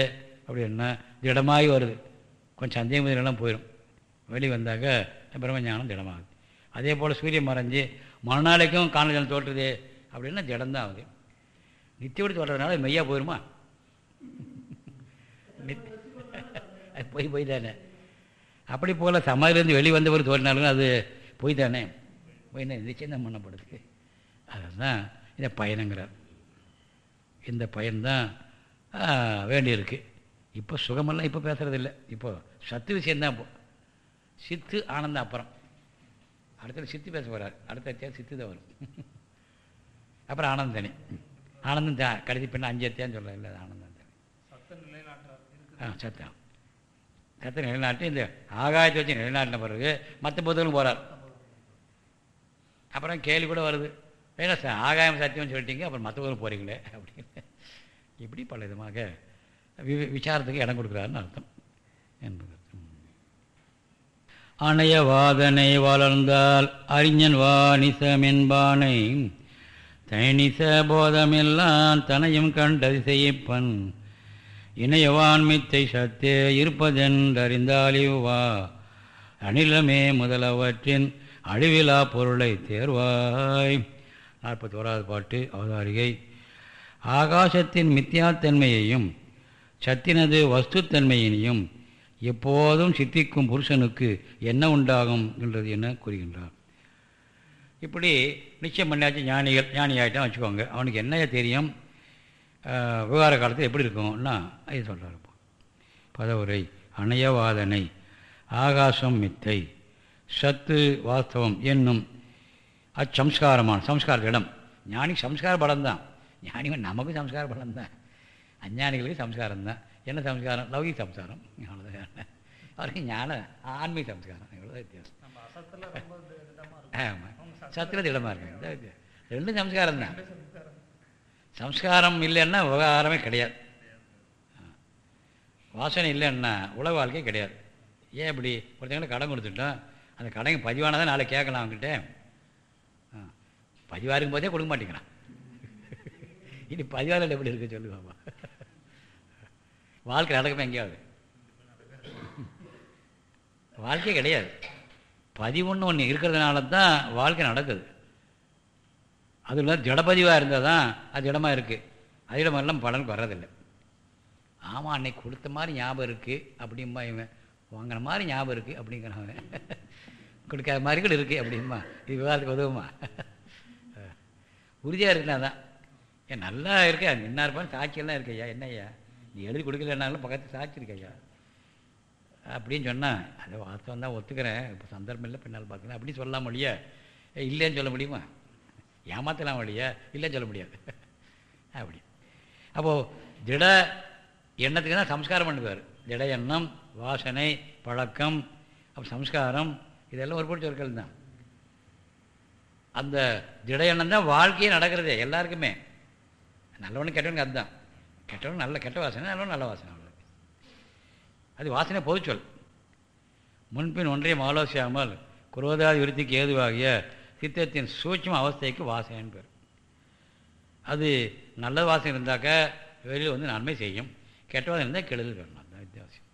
அப்படின்னா திடமாகி வருது. கொஞ்சம் சந்தேகம் எல்லாம் போயிடும் வெளியே வந்தாக்க பிரம்மஞானம் திடமாகுது. அதே போல் சூரியன் மறைஞ்சு மறுநாளைக்கும் காணல் தோற்றுது அப்படின்னா திடம்தான் ஆகுது. நித்தியோடு தோற்றதுனால மெய்யாக போயிடுமா நித் அது போய் போய் தானே. அப்படி போல் சமாதிலேருந்து வெளியே வந்தவர் தோற்றினாலும் அது போய் தானே? போய் நிச்சயம் தான் பண்ணப்படுது? அதுதான் இந்த பயனுங்கிறார். இந்த பயன்தான் வேண்டியிருக்கு. இப்போ சுகமெல்லாம் இப்போ பேசுகிறதில்ல இப்போ சத்து விஷயந்தான் இப்போ. சித்து ஆனந்தம் அப்புறம். அடுத்தது சித்து பேச போகிறார் அடுத்த அத்தியாயம் சித்து தான் வரும். அப்புறம் ஆனந்தம் தானே ஆனந்தம் தான் கடைசி பெண்ணு அஞ்சு அத்தியான்னு சொல்ல இல்லை ஆனந்தம் தானே. ஆ சத்தம் சத்த நிலைநாட்டு இந்த ஆகாயத்தை வச்சு நிலைநாட்டின பிறகு மற்ற புத்தகம் போகிறார் அப்புறம் கேள்வி கூட வருது. ஏன்னா ஆகாயம் சத்தியம்னு சொல்லிட்டீங்க அப்புறம் மற்ற போகிறீங்களே அப்படின்னு. இப்படி பல விதமாக வி விசாரத்துக்கு இடம் கொடுக்குறாருன்னு அர்த்தம். என்பது. அணைய வாதனை வளர்ந்தால் அறிஞன் வாணிசம் என்பானை தனிச போதமெல்லாம் தனையும் கண்டது செய்யப்பன். இணையவான் மித்தை சத்தே இருப்பதென்றறிந்தாலிவா அனிலமே முதலவற்றின் அழிவிலா பொருளை தேர்வாய். நாற்பத்தி ஓராவது பாட்டு அவதாரிகை. ஆகாசத்தின் மித்தியாத்தன்மையையும் சத்தினது வஸ்துத்தன்மையினையும் எப்போதும் சித்திக்கும் புருஷனுக்கு என்ன உண்டாகும் என்றது என்ன கூறுகின்றார். இப்படி நிச்சயம் பண்ணியாச்சு ஞானிகள் ஞானி ஆகிட்டான் வச்சுக்கோங்க. அவனுக்கு என்ன தெரியும் விவகார காலத்தில் எப்படி இருக்கும்னா இது சொல்கிறார் பதவுரை அணையவாதனை ஆகாசம் மித்தை. சத்து வாஸ்தவம் என்னும் அச்சம்ஸ்காரமான சம்ஸ்கார இடம் ஞானி சம்ஸ்கார பலம் தான் ஞானிவன் நமக்கும் சம்ஸ்கார பலம் தான் அஞ்ஞானிகளுக்கு சம்ஸ்காரம் தான் என்ன சம்ஸ்காரம்? லௌகிக சம்ஸ்காரம். அவ்வளோதான் அவருக்கு ஞான ஆன்மீக சம்ஸ்காரம். இவ்வளோதான் வித்தியாசம். ஆமாம் சத்துல திடமாக இருக்கு ரெண்டும் சம்ஸ்காரம் தான் சம்ஸ்காரம். இல்லைன்னா விவகாரமே கிடையாது. வாசனை இல்லைன்னா உலக வாழ்க்கை கிடையாது. ஏன் இப்படி? ஒருத்தங்களை கடன் கொடுத்துட்டோம். அந்த கடைக்கு பதிவானதான் நாளை கேட்கலாம் அவங்ககிட்ட பதிவாக இருக்கும் போதே கொடுக்க மாட்டேங்கிறான். இனி பதிவாளர் எப்படி இருக்கு சொல்லுவாப்பா வாழ்க்கை நடக்குமே எங்கேயாவது? வாழ்க்கையே கிடையாது. பதிவுன்னு ஒன்று இருக்கிறதுனால தான் வாழ்க்கை நடக்குது. அதில் ஜடப்பதிவாக இருந்தால் தான் அது இடமாக இருக்குது அது இடமெல்லாம் பலனுக்கு வர்றதில்லை. ஆமாம் அன்னைக்கு கொடுத்த மாதிரி ஞாபகம் இருக்குது அப்படிம்பா இவன். வாங்கின மாதிரி ஞாபகம் இருக்குது அப்படிங்கிறவன் கொடுக்காத மாதிரி கூட இருக்குது அப்படிமா இது விவாதத்துக்கு உதவுமா உறுதியாக இருக்குன்னா தான் ஏன் நல்லா இருக்கு என்ன இருப்பான்னு சாட்சியெல்லாம் இருக்கையா என்னய்யா? நீ எழுதி கொடுக்கலன்னாலும் பக்கத்து சாட்சி இருக்கையா அப்படின்னு சொன்னால் அதை வாஸ்தவம் தான் ஒத்துக்கிறேன். இப்போ சந்தர்ப்பம் இல்லை பின்னால் பார்க்கலாம் அப்படின்னு சொல்லலாம் இல்லையா இல்லைன்னு சொல்ல முடியுமா? ஏமாற்றலாம் வழியா இல்லைன்னு சொல்ல முடியாது. அப்படி. அப்போது திட எண்ணத்துக்கு தான் சம்ஸ்காரம் பண்ணுவார். திட எண்ணம் வாசனை பழக்கம் அப்போ சம்ஸ்காரம் இதெல்லாம் ஒரு பொருள் சொற்கள் தான். அந்த திட எண்ணம் தான் வாழ்க்கையே நடக்கிறதே எல்லாருக்குமே. நல்லவனு கெட்டவனுக்கு அதுதான். கெட்டவன் நல்ல கெட்ட வாசனை நல்லவன் நல்ல வாசனை அவளுக்கு. அது வாசனை பொதுச்சொல் முன்பின் ஒன்றையும் ஆலோசியாமல் குரோதாதி விருத்திக்கு ஏதுவாகிய சித்தத்தின் சூட்சம அவஸ்தைக்கு வாசனைன்னு பேர். அது நல்ல வாசனை இருந்தாக்கா வெளியில் வந்து நன்மை செய்யும். கெட்ட வாசனை இருந்தால் கெடுதல் வரணும் அதுதான் வித்தியாசம்.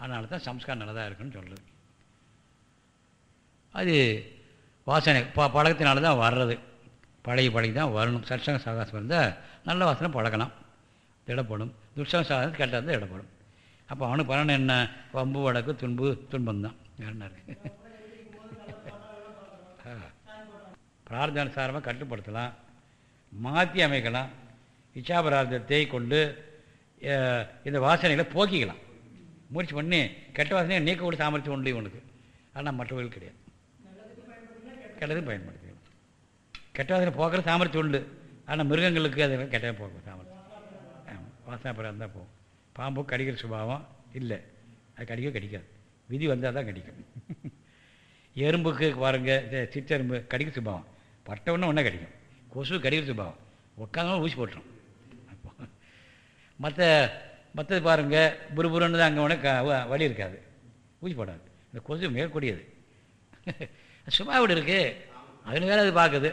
அதனால தான் சம்ஸ்காரம் நல்லதாக இருக்குன்னு சொல்கிறது அது வாசனை ப பழக்கத்தினால தான் வர்றது. பழகி பழகி தான் வரணும். சட்சங்க சகாசம் இருந்தால் நல்ல வாசனை பழகலாம். திடப்படும். துஷ்டங்க சாதனம் கெட்டது தான் இடப்படும் அப்போ அவனுக்கு பலன் என்ன? வம்பு வழக்கு துன்பு துன்பம் தான் வேறு என்ன கட்டுப்படுத்தலாம். மாற்றி அமைக்கலாம். இச்சாபரார்த்தத்தை கொண்டு இந்த வாசனைகளை போக்கிக்கலாம். முயற்சி பண்ணி கெட்ட வாசனையை நீக்கக்கூடிய சாமர்த்தியம் உண்டு இவனுக்கு. ஆனால் மற்றவர்கள் கிடையாது. கெட்டதும் பயன்படுத்திக்கலாம் கெட்ட போக்குற சாமர்த்தியம் உண்டு. ஆனால் மிருகங்களுக்கு அது கெட்ட போக்குற சாமர்த்தியம். ஆமாம் வாசனை அப்புறம் இருந்தால் போகும். பாம்பு கடிக்கிற சுபாவம் இல்லை. அது கடிக்க கடிக்காது. விதி வந்தால் தான் கடிக்கும். எறும்புக்கு பாருங்கள் சிற்றெரும்பு கடிக்கிற சுபாவம். பட்டவுன்னு ஒன்றா கடிக்கும். கொசு கடிக்கிற சுபாவம். உட்காந்தாலும் ஊசி போட்டுரும். மற்ற மற்றது பாருங்கள் புருபுருன்னு தான் அங்கே உனக்கு வழி இருக்காது. ஊசி போடாது. இந்த கொசு மேற்கூடியது சும்மா சுபாவோடு இருக்குது அதில் வேலை அது பார்க்குது.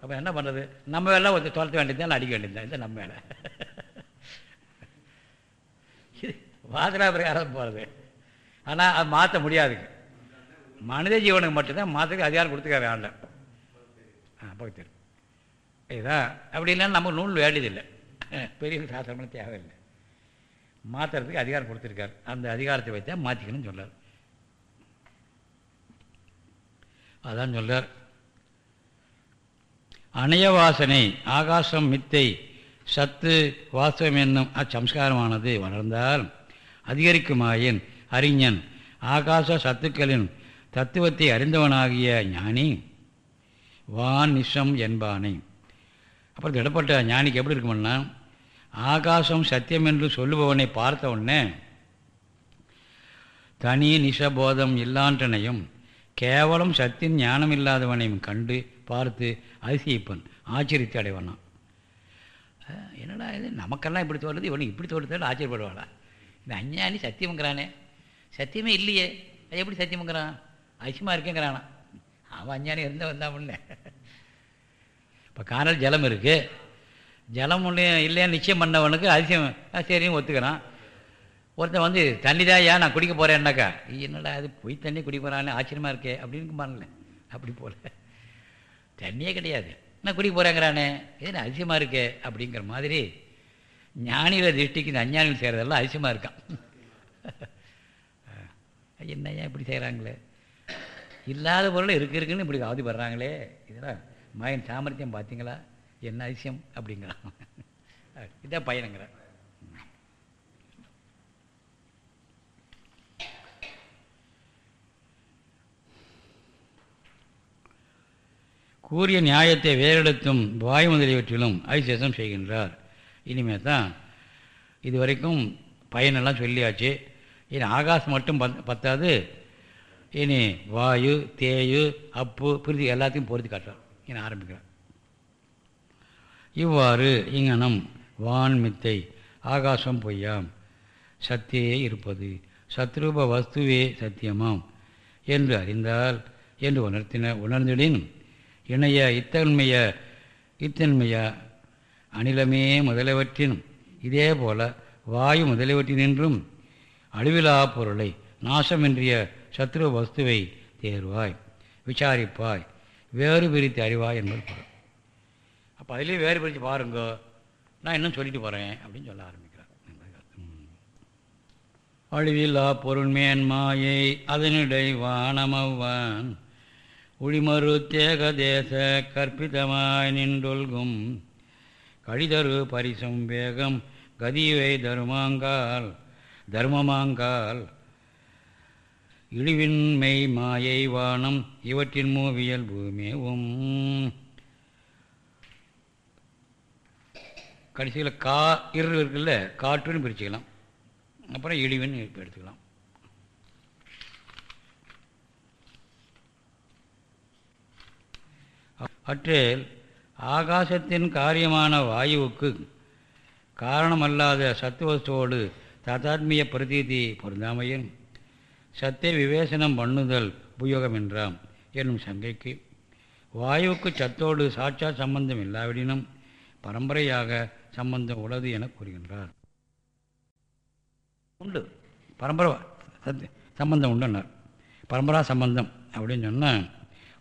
அப்போ என்ன பண்ணுறது நம்ம வேலை கொஞ்சம் துரத்த வேண்டியது தான் அடிக்க வேண்டியது தான் நம்ம வேலை. வாசனா பிரகாரம் போகிறது ஆனால் அது மாற்ற முடியாதுங்க மனித ஜீவனுக்கு மட்டும்தான் மாற்றுக்கு அதிகாரம் கொடுத்துக்க வேண்டாம். ஆ பக்தர் இதுதான். அப்படி இல்லைன்னா நம்ம நூல் வேண்டியதில்லை. பெரிய சாஸ்திரம்னு தேவையில்லை. மாற்றுறதுக்கு அதிகாரம் கொடுத்துருக்காரு. அந்த அதிகாரத்தை வைத்தா மாற்றிக்கணும்னு சொல்லார் அதான் சொல்றார். அணைய வாசனை ஆகாசம் மித்தை சத்து வாசம் என்னும் அச்சம்ஸ்காரமானது வளர்ந்தால் அதிகரிக்குமாயின் அறிஞன் ஆகாச சத்துக்களின் தத்துவத்தை அறிந்தவனாகிய ஞானி வான் நிஷம் என்பானை. அப்புறம் திடப்பட்ட ஞானிக்கு எப்படி இருக்குமுன்னா ஆகாசம் சத்தியம் என்று சொல்லுபவனை பார்த்த உடனே தனி நிஷபோதம் இல்லான்றனையும் கேவலம் சத்தின் ஞானம் இல்லாதவனையும் கண்டு பார்த்து அதிசயிப்பன் ஆச்சரித்து அடைவனான் என்னடா இது? நமக்கெல்லாம் இப்படி தோல்றது இவனுக்கு இப்படி தோல்றது ஆச்சரியப்படுவாளா? இந்த அஞ்ஞானி சத்தியம்ங்கிறானே. சத்தியமே இல்லையே. அது எப்படி சத்தியம்ங்கிறான்? அதிசயமாக இருக்கேங்கிறானா. அவன் அஞ்ஞானி இருந்தால் வந்தாமல்ல இப்போ காணல் ஜலம் இருக்குது ஜலம் ஒன்று இல்லைன்னு நிச்சயம் பண்ணவனுக்கு அதிசயம் சரியும் ஒத்துக்கிறான். ஒருத்தன் வந்து தண்ணி தான் ஏன் நான் குடிக்க போகிறேன்னாக்கா என்னடா அது பொய் தண்ணி குடிக்க போகிறான்னு ஆச்சரியமாக இருக்கே அப்படின்னு பாருங்களேன். அப்படி போல. தண்ணியே கிடையாது. நான் குடிக்க போகிறேங்கிறானே ஏன்னா அதிசயமாக இருக்கே அப்படிங்கிற மாதிரி ஞானியில திருஷ்டிக்கு இந்த அஞ்ஞானிகள் செய்கிறதெல்லாம் அதிசயமாக இருக்கான். என்னையா இப்படி செய்கிறாங்களே இல்லாத பொருள் இருக்கு இருக்குன்னு இப்படி அவதிப்படுறாங்களே இதெல்லாம் மயன் சாமர்த்தியம் பார்த்தீங்களா? என்ன அதிசயம்? அப்படிங்கிறான். இதான் பயனுங்கிறான். கூறிய நியாயத்தை வேறெடுத்தும் வாய் முதலியவற்றிலும் ஐசேஷம் செய்கின்றார். இனிமே தான் இது வரைக்கும் பயனெல்லாம் சொல்லியாச்சு. இனி ஆகாசம் மட்டும் பத் பத்தாது. இனி வாயு தேயு அப்பு பிரிதி எல்லாத்தையும் பொருத்தி காட்டுறார் இனி ஆரம்பிக்கிறார் இவ்வாறு இங்கனம் வான்மித்தை ஆகாசம் பொய்யாம். சத்தியே இருப்பது சத்ரூப வஸ்துவே சத்தியமாம். என்று அறிந்தால் என்று உணர்த்தின உணர்ந்திடின் இணைய இத்தன்மைய இத்தன்மையா அனிலமே முதலியவற்றின் இதே போல வாயு முதலியவற்றினின்றும் அழிவிலா பொருளை நாசமின்றிய சத்ரு வஸ்துவை தேர்வாய் விசாரிப்பாய் வேறு பிரித்து அறிவாய் என்பது பொருள். அப்போ அதிலே வேறு பிரித்து பாருங்க நான் இன்னும் சொல்லிட்டு போகிறேன் அப்படின்னு சொல்ல ஆரம்பிக்கிறார். அழிவில்லா பொருண்மேன் மாயை அதனிடை வானமவ்வான் உளிமறு தேக தேச கற்பிதமாய் நின்றொல்கும். கழிதரு பரிசம் வேகம் கதிவை தருமாங்கால் தர்மமாங்கால். இழிவின்மை மாயை வானம் இவற்றின் மூவியல் பூமியவும் கடைசியில் கா இரு இருக்குல்ல காற்றுன்னு பிரிச்சுக்கலாம். அப்புறம் இழிவுன்னு எடுத்துக்கலாம். அற்றேல் ஆகாசத்தின் காரியமான வாயுவுக்கு காரணமல்லாத சத்துவத்தோடு ததாத்மிய பிரதீதி பொருந்தாமையின் சத்தை விவேசனம் பண்ணுதல் உபயோகம் என்றாம் என்னும் சங்கைக்கு. வாயுவுக்கு சத்தோடு சாட்சா சம்பந்தம் இல்லாவிடினும் பரம்பரையாக சம்பந்தம் உள்ளது என கூறுகின்றார். உண்டு. பரம்பரை சத் சம்பந்தம் உண்டுன்னார். பரம்பரா சம்பந்தம் அப்படின்னு சொன்னால்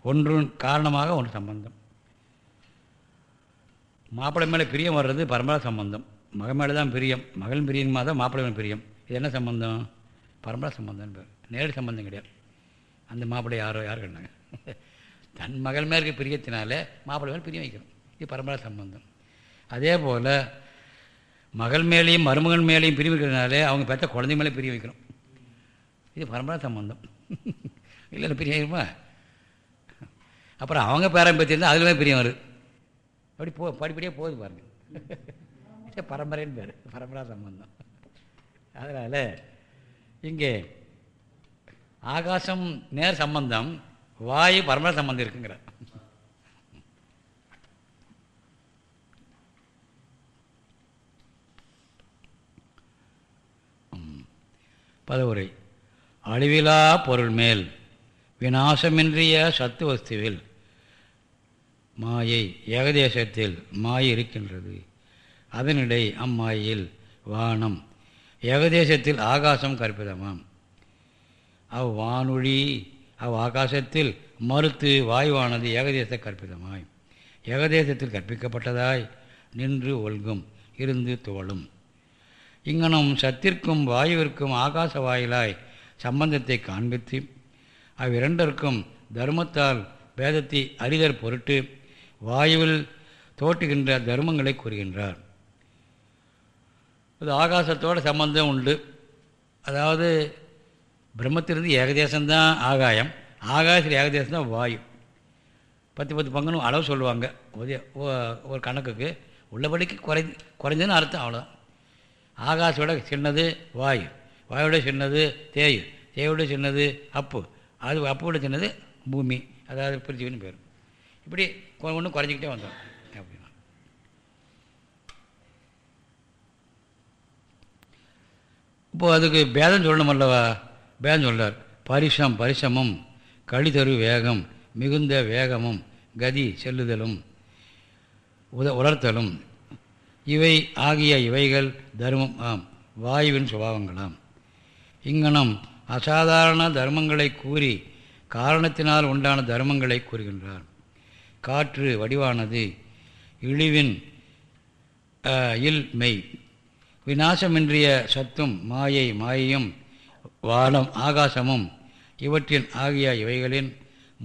ஒன்றும் காரணமாக ஒன்று சம்பந்தம். மாப்பிள்ளை மேலே பிரியம் வர்றது பரம்பரா சம்பந்தம். மகன் மேலே தான் பிரியம் மகள் பிரியமா தான் மாப்பிள்ளை மேலே பிரியம். இது என்ன சம்பந்தம்? பரம்பரா சம்பந்தம் பேர் நேரடி சம்பந்தம் கிடையாது. அந்த மாப்பிள்ளை யாரோ யார் கண்டாங்க தன் மகள் மேலே இருக்க பிரியத்தினால மாப்பிள்ளை மேலே பிரியம் வைக்கணும். இது பரம்பரா சம்பந்தம். அதே போல் மகள் மேலேயும் மருமகன் மேலேயும் பிரிவு வைக்கிறதுனால அவங்க பெற்ற குழந்தை மேலே பிரிய வைக்கணும். இது பரம்பரா சம்பந்தம். இல்லை பிரியம் வைக்குமா அப்புறம் அவங்க பேரம் பற்றியிருந்தால் அதில் பிரியம் வரும் அப்படி போ படிப்படியாக போகுது பாருங்கள் பரம்பரைன்னு பேர். பரம்பரா சம்பந்தம். அதனால் இங்கே ஆகாசம் நேர் சம்பந்தம் வாயு பரம்பரை சம்பந்தம் இருக்குங்கிற. பதவுரை. அழிவிலா பொருள் மேல். விநாசமின்றிய சத்து வஸ்துவில் மாயை ஏகதேசத்தில் மாயை இருக்கின்றது. அதனிடை அம்மாயில் வானம் ஏகதேசத்தில் ஆகாசம் கற்பிதமாம். அவ்வானொழி அவ் ஆகாசத்தில் மறுத்து வாயுவானது ஏகதேச கற்பிதமாய். ஏகதேசத்தில் கற்பிக்கப்பட்டதாய் நின்று ஒல்கும் இருந்து துவளும். இங்கனம் சத்திற்கும் வாயுவிற்கும் ஆகாச வாயிலாய் சம்பந்தத்தை காண்பித்து அவ்விரண்டிற்கும் தர்மத்தால் பேதத்தை அறிதற் பொருட்டு வாயுவில் தோற்றுகின்ற தர்மங்களை கூறுகின்றார். அது ஆகாசத்தோட சம்பந்தம் உண்டு. அதாவது பிரம்மத்திலிருந்து ஏகதேசம்தான் ஆகாயம். ஆகாசத்தில் ஏகதேசம் தான் வாயு. பத்து பத்து பங்குன்னு அளவு சொல்லுவாங்க. ஒரு கணக்குக்கு. உள்ளபடிக்கு குறை குறைஞ்சதுன்னு அர்த்தம் அவ்வளோதான் ஆகாசோட சின்னது வாயு. வாயோட சின்னது தேயு. தேயோட சின்னது அப்பு. அது அப்போது சின்னது பூமி. அதாவது பிரித்திவின்னு பேர். இப்படி ஒன்று குறைஞ்சிக்கிட்டே வந்தோம் அப்படின்னா. இப்போது அதுக்கு பேதம் சொல்லணும் அல்லவா? பேதம் சொல்கிறார் பரிசம் பரிசமும் கழிதரு வேகம் மிகுந்த வேகமும் கதி செல்லுதலும் உத உலர்த்தலும். இவை ஆகிய இவைகள் தர்மம். ஆம். வாயுவின் சுபாவங்களாம். இங்கனம் அசாதாரண தர்மங்களை கூறி காரணத்தினால் உண்டான தர்மங்களை கூறுகின்றார். காற்று வடிவானது இழிவின் இல் மெய். விநாசமின்றிய சத்தும் மாயை மாயையும் வானம் ஆகாசமும் இவற்றின் ஆகிய இவைகளின்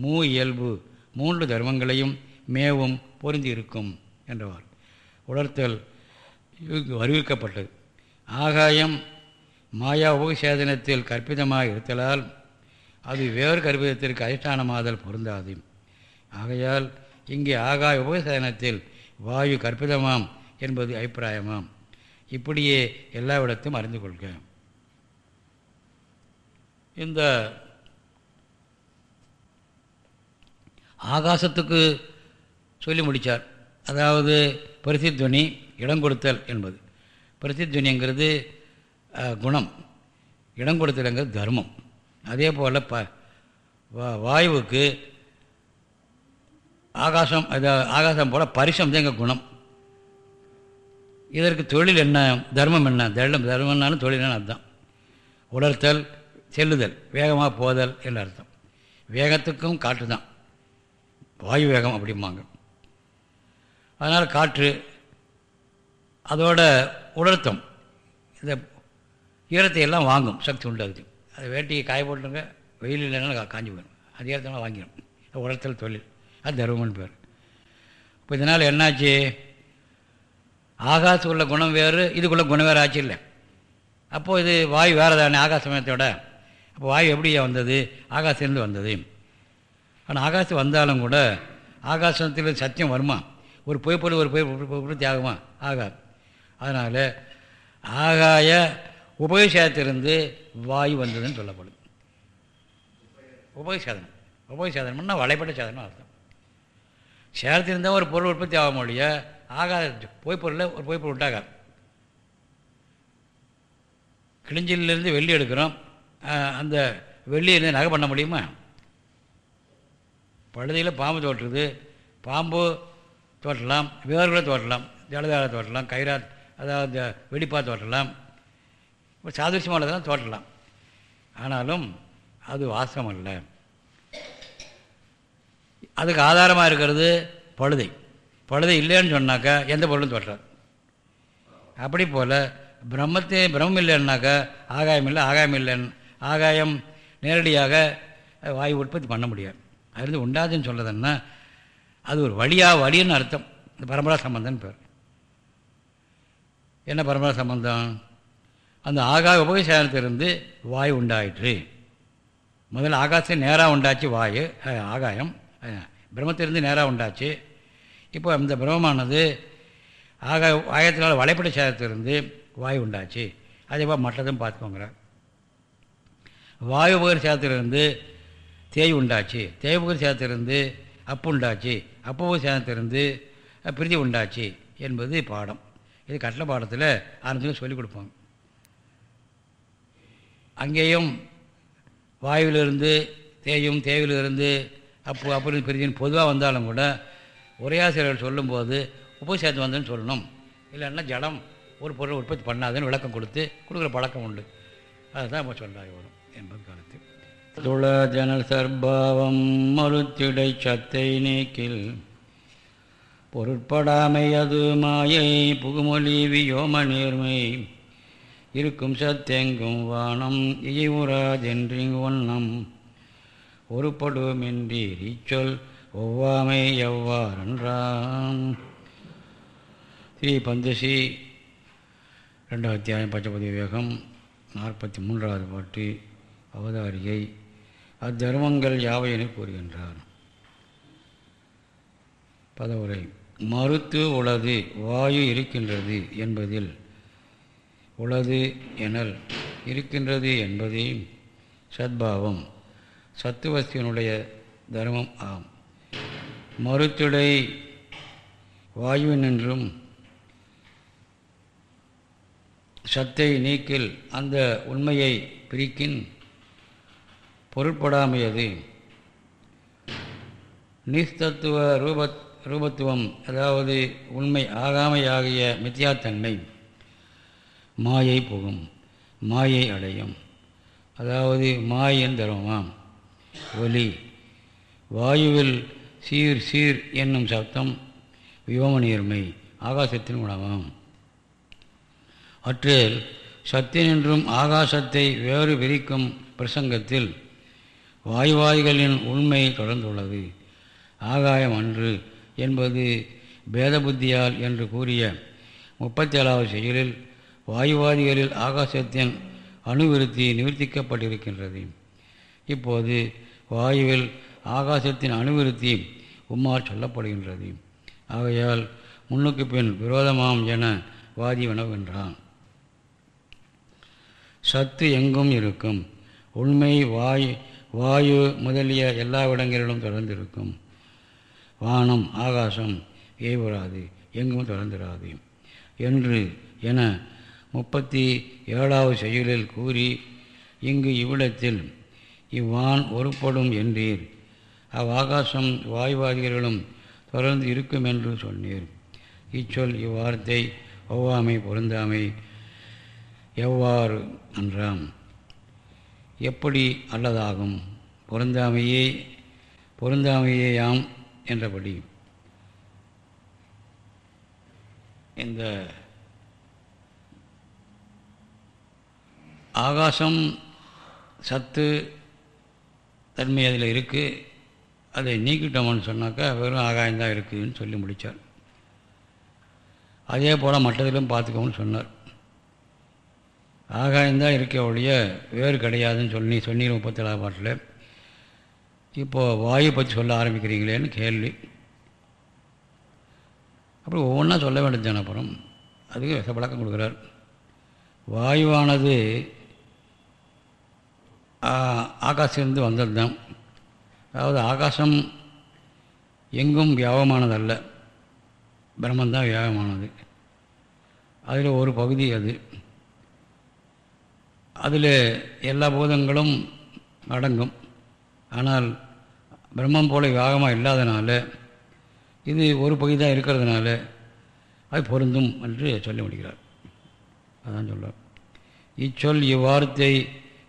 மூ இயல்பு மூன்று தர்மங்களையும் மேவும் பொருந்தி இருக்கும் என்றவார். உணர்த்தல் அறிவிக்கப்பட்டது. ஆகாயம் மாயா உபசேதனத்தில் கற்பிதமாக இருத்தலால் அது வேறு கற்பிதத்திற்கு அதிஷ்டானமாதல் பொருந்தாது. ஆகையால் இங்கே ஆகாய உபசேதனத்தில் வாயு கற்பிதமாம் என்பது அபிப்பிராயமாம். இப்படியே எல்லாவிடத்தும் அறிந்து கொள்க. இந்த ஆகாசத்துக்கு சொல்லி முடித்தார் அதாவது பரிசித்வனி இடம் கொடுத்தல் என்பது. பரிசித்வனிங்கிறது குணம். இடம் கொடுத்துருங்கிறது தர்மம். அதே போல் ப வாயுவுக்கு ஆகாசம் அது ஆகாசம் போல் பரிசம் தான் எங்கள் குணம். இதற்கு தொழில் என்ன தர்மம் என்ன? தர்மம் தர்மம்னாலும் தொழில்னு அதுதான் உலர்த்தல் செல்லுதல் வேகமாக போதல் என்று அர்த்தம். வேகத்துக்கும் காற்று தான். வாயு வேகம் அப்படிம்பாங்க. அதனால் காற்று அதோட உலர்த்தம் இந்த ஈரத்தை எல்லாம் வாங்கும் சக்தி உண்டாகுது. அதை வேட்டியை காய போட்டுருங்க வெயில் இல்லைனாலும் காஞ்சி போயிடும். அது ஈரத்தெல்லாம் வாங்கிடும். உலர்த்தல் தொழில். அது தர்மம்னு பேர். இப்போ இதனால் என்னாச்சு? ஆகாசம் உள்ள குணம் வேறு இதுக்குள்ளே குணம் வேறு ஆச்சு இல்லை. அப்போது இது வாயு வேறு தானே ஆகாசமயத்தோட அப்போ வாயு எப்படியா வந்தது? ஆகாசத்துலேருந்து வந்தது. ஆனால் ஆகாசம் வந்தாலும் கூட ஆகாசத்தில் சத்தியம் வருமா? ஒரு பொய் பொருள் ஒரு பொய் பொருள் தியாகமா? ஆகாது. அதனால் ஆகாய உபயசேதத்திலிருந்து வாயு வந்ததுன்னு சொல்லப்படும். உபயசேதனம் உபயசேதனம்னா வளைப்பட்ட சேதனம் அர்த்தம். சேதத்தில் இருந்தால் ஒரு பொருள் உற்பத்தி ஆக முடிய ஆகாத பொய்ப்பொருளில் ஒரு பொய்ப்பொருள் உண்டாகாது. கிழிஞ்சிலிருந்து வெள்ளி எடுக்கிறோம். அந்த வெள்ளியிலேருந்து நகை பண்ண முடியுமா? பழுதியில் பாம்பு தோற்றுறது பாம்பு தோட்டலாம் வேர்களை தோட்டலாம் ஜலதார தோட்டலாம் கயிறா அதாவது வெடிப்பா தோட்டலாம் இப்போ சாதுரியமானதெல்லாம் தோட்டலாம். ஆனாலும் அது வாசம் அல்ல. அதுக்கு ஆதாரமாக இருக்கிறது பழுதை. பழுதை இல்லைன்னு சொன்னாக்கா எந்த பொருளும் தோற்றாது. அப்படி போல் பிரம்மத்தே பிரம்மம் இல்லைன்னாக்கா ஆகாயம் இல்லை ஆகாயம் இல்லைன்னு ஆகாயம் நேரடியாக வாயு உற்பத்தி பண்ண முடியாது. அதுலேருந்து உண்டாதுன்னு சொல்கிறதுன்னா அது ஒரு வழியாக வழின்னு அர்த்தம். இந்த பரம்பரா சம்பந்தம்னு பேர். என்ன பரம்பரா சம்பந்தம்? அந்த ஆகாய உபகசாரத்திலிருந்து வாய் உண்டாயிற்று. முதல்ல ஆகாசத்தில் நேராக உண்டாச்சு வாயு ஆகாயம். பிரம்மத்திலிருந்து நேராக உண்டாச்சு. இப்போ இந்த பிரம்மமானது ஆகாய ஆயத்தினால் வளைப்பட சேதத்திலிருந்து வாயு உண்டாச்சு. அதே போல் மற்றதும் பார்த்துக்கோங்கிற வாயு உபகர சேதத்திலிருந்து தேய் உண்டாச்சு. தேய் உபகர சேதத்திலிருந்து அப்பு உண்டாச்சு. அப்பு உபகர சேதத்திலிருந்து பிரிதி உண்டாச்சு என்பது பாடம். இது கட்டளை பாடத்தில் ஆரம்பத்தில் சொல்லிக் கொடுப்பாங்க அங்கேயும் வாயுவிலிருந்து தேயும் தேவிலிருந்து அப்போ அப்படின்னு பிரிதின்னு பொதுவாக வந்தாலும் கூட உரையாசிரியர்கள் சொல்லும்போது உபசேதம் வந்ததுன்னு சொல்லணும். இல்லைன்னா ஜடம் ஒரு பொருள் உற்பத்தி பண்ணாதுன்னு விளக்கம் கொடுத்து கொடுக்குற பழக்கம் உண்டு. அதுதான் நம்ம சொல்கிறாங்க வரும் என்பது காலத்து துள ஜனல் சர்பாவம் மறுத்திடை சத்தை நீக்கில் பொருட்படாமை அது மாயை புகுமொழி வியோம நேர்மை இருக்கும் சத்தெங்கும் வானம் இயவுறாதென்றிங் வண்ணம். ஒருபடுமின்றி இச்சொல் ஒவ்வாமை எவ்வாறென்றான் ஸ்ரீ பந்தசி ரெண்டாவது அத்தியாயம் பச்சபதி வேகம் நாற்பத்தி மூன்றாவது பாட்டு அவதாரியை அத்தர்மங்கள் யாவை என கூறுகின்றார். பதவுரை மறுத்து உளது வாயு இருக்கின்றது என்பதில் உளது எனல் இருக்கின்றது என்பதே சத்பாவம். சத்துவத்தினுடைய தர்மம் ஆம். மறுத்துடை வாயுவினின்றும் சத்தை நீக்கில் அந்த உண்மையை பிரிக்கின் பொருட்படாமையது. நிஸ்தத்துவ ரூப ரூபத்துவம் அதாவது உண்மை ஆகாமையாகிய மித்தியாத்தன்மை. மாயை புகும். மாயை அடையும். அதாவது மாயன் தர்மமாம் ஒலி. வாயுவில் சீர் சீர் என்னும் சப்தம் வியோம ஆகாசத்தின் உணவாம். அற்றில் சத்தினின்றும் ஆகாசத்தை வேறு விரிக்கும் பிரசங்கத்தில் வாயுவாய்களின் உண்மை தொடர்ந்துள்ளது. ஆகாயம் அன்று என்பது பேத புத்தியால் என்று கூறிய முப்பத்தி ஏழாவது செயலில் வாயுவாதிகளில் ஆகாசத்தின் அணுவிருத்தி நிவர்த்திக்கப்பட்டிருக்கின்றது. இப்போது வாயுவில் ஆகாசத்தின் அணுவிருத்தி உம்மால் சொல்லப்படுகின்றது. ஆகையால் முன்னுக்கு பின் விரோதமாம் என வாதி வினவுகின்றான் சத்து எங்கும் இருக்கும். உண்மை வாயு வாயு முதலிய எல்லா இடங்களிலும் தொடர்ந்திருக்கும். வானம் ஆகாசம் ஏவுறாது எங்கும் தொடர்ந்துடாது என்று என முப்பத்தி ஏழாவது செயலில் கூறி இங்கு இவ்விடத்தில் இவ்வான் ஒருப்படும் என்றீர். அவ்வாகாசம் வாயுவாதிகளும் தொடர்ந்து இருக்கும் என்று சொன்னீர். இச்சொல் இவ்வார்த்தை ஒவ்வாமை பொருந்தாமை. எவ்வாறு? என்றாம் எப்படி அல்லதாகும்? பொருந்தாமையே பொருந்தாமையேயாம் என்றபடி. இந்த ஆகாசம் சத்து தன்மை அதில் இருக்குது அதை நீக்கிட்டோம்னு சொன்னாக்கா வெறும் ஆகாயம்தான் இருக்குதுன்னு சொல்லி முடித்தார் அதே போல் மற்றதிலும் பார்த்துக்கோன்னு சொன்னார். ஆகாயம்தான் இருக்க ஒழிய வேறு கிடையாதுன்னு சொல்லி சொன்னீர் முப்பத்தேழாவது பாட்டில். இப்போது வாயு பற்றி சொல்ல ஆரம்பிக்கிறீங்களேன்னு கேள்வி. அப்புறம் ஒவ்வொன்றா சொல்ல வேண்டியது அப்புறம். அதுக்கு விளக்கம் கொடுக்குறார். வாயுவானது ஆகாசிலிருந்து வந்தது தான் அதாவது ஆகாசம் எங்கும் வியாபமானதல்ல பிரம்மந்தான் வியாபமானது அதில் ஒரு பகுதி அது. அதில் எல்லா பூதங்களும் அடங்கும். ஆனால் பிரம்மம் போல வியாகமாக இல்லாதனால இது ஒரு பகுதி தான் இருக்கிறதுனால அது பொருந்தும் என்று சொல்ல முடிகிறார் அதான் சொல்ல இச்சொல் இவ்வார்த்தை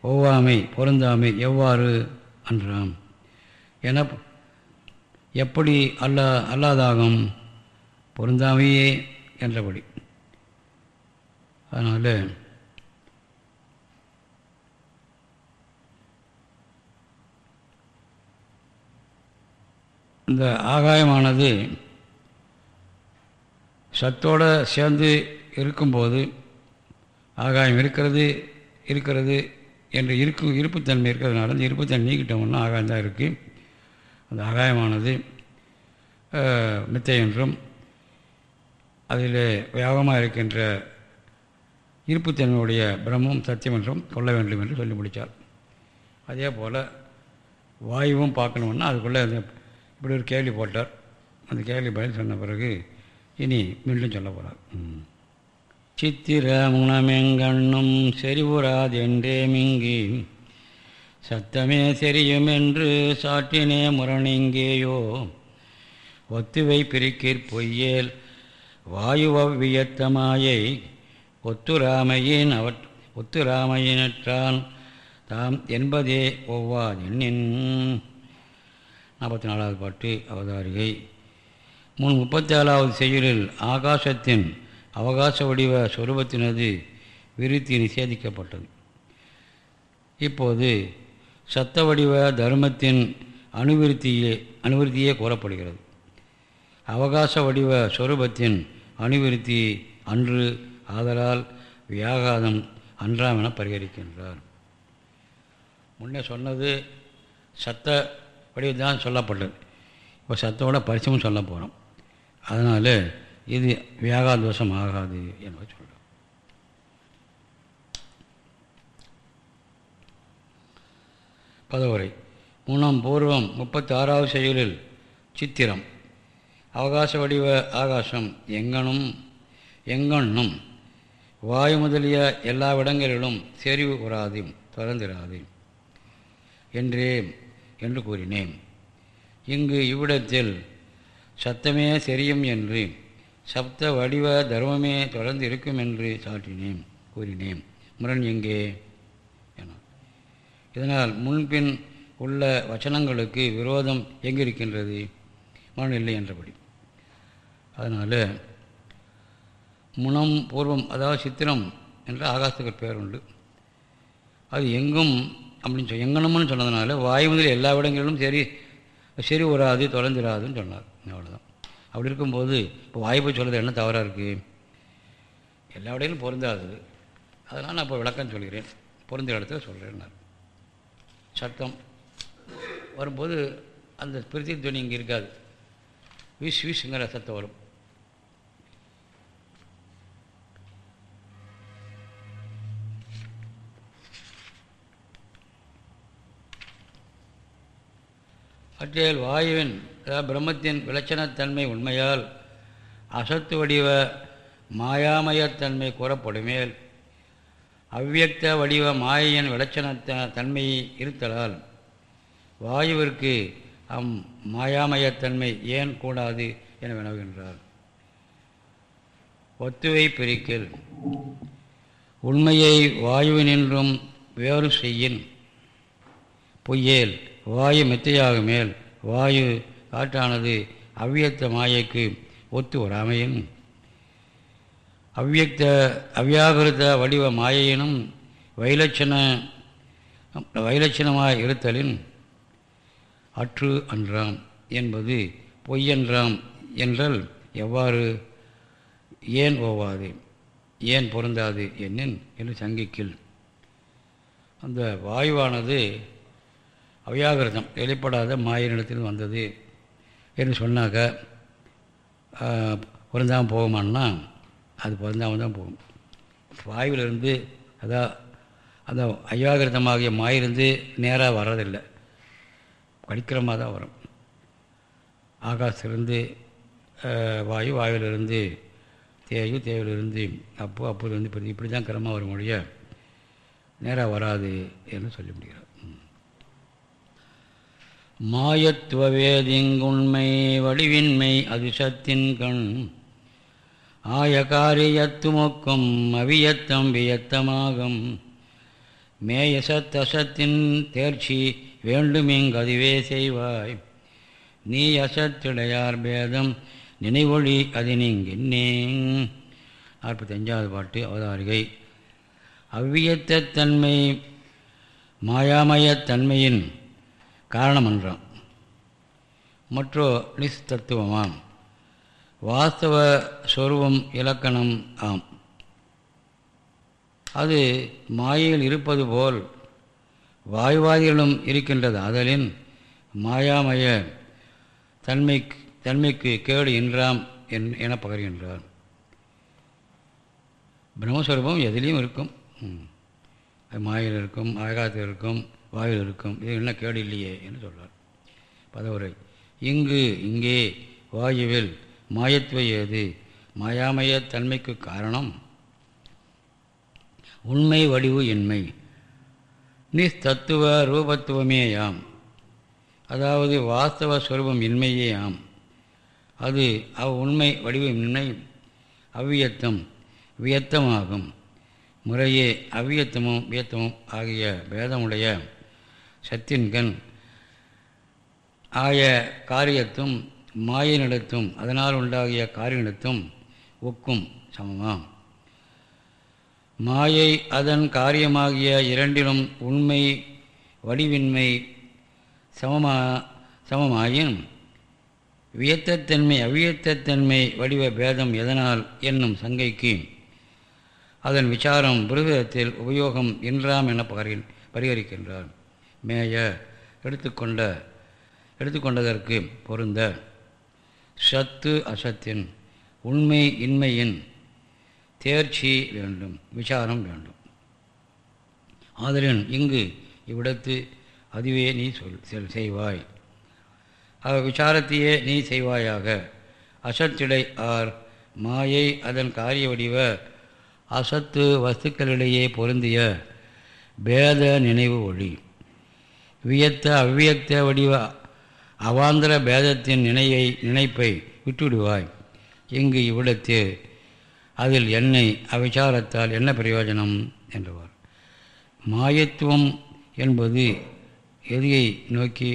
ஒவ்வாமை பொருந்தாமை எவ்வாறு? அன்றாம் என எப்படி அல்ல அல்லாதாகும்? பொருந்தாமையே என்றபடி. அதனால் இந்த ஆகாயமானது சத்தோடு சேர்ந்து இருக்கும்போது ஆகாயம் இருக்கிறது இருக்கிறது என்று இருக்கு இருப்புத்தன்மை இருக்கிறதுனால அந்த இருப்புத்தன்மை நீக்கிட்டோம்னா ஆகாயம் தான் இருக்குது அந்த ஆகாயமானது மித்தை என்றும் அதில் வியாபகமாக இருக்கின்ற இருப்புத்தன்மையுடைய பிரம்மம் சத்தியம் என்றும் கொள்ள வேண்டும் என்று சொல்லி முடித்தார். அதே போல் வாயுவும் பார்க்கணுன்னா அதுக்குள்ளே அந்த இப்படி ஒரு கேள்வி போட்டார். அந்த கேள்வி பதில் சொன்ன பிறகு இனி மீண்டும் சொல்ல போகிறார் சித்திர முனமெங்கண்ணும் செறிவுறாதென்றே மிங்கி. சத்தமே செரியுமென்று சாற்றினே முரணிங்கேயோ. ஒத்துவை பிரிக்கிற் பொய்யேல் வாயுவவியத்தமாயை ஒத்துராமையின் அவற் ஒத்துராமையினற்றான் தாம் என்பதே ஒவ்வாதென்னின் நாற்பத்தி நாலாவது பாட்டு அவதாரிகை. முன் முப்பத்தி ஏழாவது செய்யுளில் ஆகாசத்தின் அவகாச வடிவ சொரூபத்தினது விருத்தி நிஷேதிக்கப்பட்டது. இப்போது சத்த வடிவ தர்மத்தின் அணுவிருத்தியே அணுவிருத்தியே கூறப்படுகிறது. அவகாச வடிவ சொரூபத்தின் அணுவிருத்தி அன்று ஆதலால் வியாகாதம் அன்றாம் என பரிகரிக்கின்றார். முன்னே சொன்னது சத்த வடிவம் தான் சொல்லப்பட்டது. இப்போ சத்தோட பரிசமும் சொல்ல போகிறோம் அதனால் இது வியாகாதோஷம் ஆகாது என்பதை சொல்கிறோம் பதவுரை. மூணாம் பூர்வம் முப்பத்தி ஆறாவது செயலில் சித்திரம். அவகாச வடிவ ஆகாசம் எங்கனும் எங்கண்ணும் வாயு முதலிய எல்லா இடங்களிலும் செறிவு உறாது தொடர்ந்திராது என்றே என்று கூறினேன். இங்கு இவ்விடத்தில் சத்தமே செரியும் என்று சப்த வடிவ தர்மமே தொடர்ந்து இருக்கும் என்று சாட்டினேன் கூறினேன். முரண் எங்கே? என. இதனால் முன்பின் உள்ள வச்சனங்களுக்கு விரோதம் எங்கிருக்கின்றது? மரணம் இல்லை என்றபடி. அதனால் முனம் பூர்வம் அதாவது சித்திரம் என்ற ஆகாசத்துக்கு பேர் உண்டு. அது எங்கும் அப்படின்னு சொ எங்கனம்னு சொன்னதுனால வாயு முதல் எல்லா இடங்களிலும் சரி சரி வராது தொலைஞ்சிடாதுன்னு சொன்னார். அவ்வளோதான் அப்படி இருக்கும்போது இப்போ வாய்ப்பு சொல்கிறது என்ன தவறாக இருக்குது எல்லா இடையிலும் பொருந்தாது. அதனால் நான் இப்போ விளக்கம் சொல்கிறேன். பொருந்த இடத்துல சொல்கிறேன்னார் சத்தம் வரும்போது அந்த பிரித்தி துணி இங்கே இருக்காது. விஷ் விஷுங்கிற சத்தம் வரும். அற்றியல் வாயுவின் பிரம்மத்தின் விளச்சனத்தன்மை உண்மையால் அசத்து வடிவ மாயாமயத்தன்மை கூறப்படுமேல் அவ்வியக்த வடிவ மாயையின் விளச்சணத்த தன்மையை இருத்தலால் வாயுவிற்கு அம் மாயாமயத்தன்மை ஏன் கூடாது என வினவுகின்றார். ஒத்துவை பிரிக்கல் உண்மையை வாயுவினின்றும் வேறு செய்யின் பொய்யேல் வாயு மெத்தையாக மேல் வாயு காற்றானது அவ்வியக்த மாயைக்கு ஒத்து வராமையின் அவ்வியக்த அவ்யாகிருத வடிவ மாயையினும் வைலட்சண வைலட்சணமாய் இருத்தலின் அற்று அன்றாம் என்பது பொய்யன்றாம் என்றால் எவ்வாறு ஏன் ஓவாது ஏன் பொருந்தாது என்னின் என்று சங்கிக்கில். அந்த வாயுவானது அவ்யாகிருதம் வெளிப்படாத மாயினிடத்தில் வந்தது என்று சொன்னாக்க பொருந்தாமல் போகுமான்னா அது பொருந்தாமல் தான் போகும். வாயுவிலிருந்து அதான் அந்த ஐயாகிருதமாகிய மாயிருந்து நேராக வர்றதில்லை. படிக்கிறமாக தான் வரும். ஆகாசத்திலிருந்து வாயு வாயுவிலிருந்து தேயு தேவிலிருந்து அப்போ அப்புலேருந்து இப்படி இப்படி தான் கிரமமாக வரும் மொழிய நேராக வராது என்று சொல்லி முடிகிறார் மாயத்துவ வேதிங்குண்மை வடிவின்மை அதிசத்தின் கண். ஆயகாரியத்துமொக்கும் அவியத்தம் வியத்தமாகும். மேயசத்தசத்தின் தேர்ச்சி வேண்டுமிங்கதுவே செய்வாய். நீ அசத்திடையார் பேதம் நினைவொழி அதி நீங்கின்னேங் நாற்பத்தஞ்சாவது பாட்டு அவதாரிகை. அவ்வியத்தன்மை மாயாமயத்தன்மையின் காரணமன்றம். மற்றோ நிஸ்தத்துவமாம். வாஸ்தவ சொருவம் இலக்கணம் ஆம். அது மாயையில் இருப்பது போல் வாயுவாதிகளும் இருக்கின்றது. அதலின் மாயாமய தன்மை தன்மைக்கு கேடு என்றாம் என் என பகர்கின்றார். பிரம்மஸ்வரூபம் எதிலையும் இருக்கும். மாயில் இருக்கும் ஆகாத்தில் இருக்கும். வாயில் இருக்கும். இது என்ன கேடு இல்லையே என்று சொல்கிறார் பதவுரை. இங்கு இங்கே வாயுவில் மாயத்துவ ஏது? மாயாமய தன்மைக்கு காரணம்? உண்மை வடிவு இன்மை. நிஸ்தத்துவ ரூபத்துவமேயாம் அதாவது வாஸ்தவ ஸ்வரூபம் இன்மையே ஆம் அது அவ் உண்மை வடிவமின்மை அவ்வியத்தம் வியத்தமாகும். முறையே அவ்வியத்தமும் வியத்தமும் ஆகிய பேதமுடைய சத்தின்கண் ஆய காரியத்தும் மாயினிடத்தும் அதனால் உண்டாகிய காரியனிடத்தும் ஒக்கும் சமமாம். மாயை அதன் காரியமாகிய இரண்டிலும் உண்மை வடிவின்மை சமமா சமமாயின் வியத்தத்தன்மை அவ்வியத்தன்மை வடிவ பேதம் எதனால் என்னும் சங்கைக்கு அதன் விசாரம் புருகத்தில் உபயோகம் என்றாம் என பகரில் பரிகரிக்கின்றார் மேய எடுத்துக்கொண்ட எடுத்துக்கொண்டதற்கு பொருந்த சத்து அசத்தின் உண்மை இன்மையின் தேர்ச்சி வேண்டும் விசாரம் வேண்டும். ஆதலின் இங்கு இவ்விடத்து அதுவே நீ சொல் செய்வாய். அவ விசாரத்தையே நீ செய்வாயாக. அசத்திடை ஆர் மாயை அதன் காரிய வடிவ அசத்து வஸ்துக்களிடையே பொருந்திய பேத நினைவு ஒளி. வியத்த அவ்வியக்த வடிவ அவாந்திர பேதத்தின் நினையை நினைப்பை விட்டுவிடுவாய். இங்கு இவ்விடத்து அதில் என்னை அவிசாரத்தால் என்ன பிரயோஜனம்? என்றவர். மாயத்துவம் என்பது எதியை நோக்கி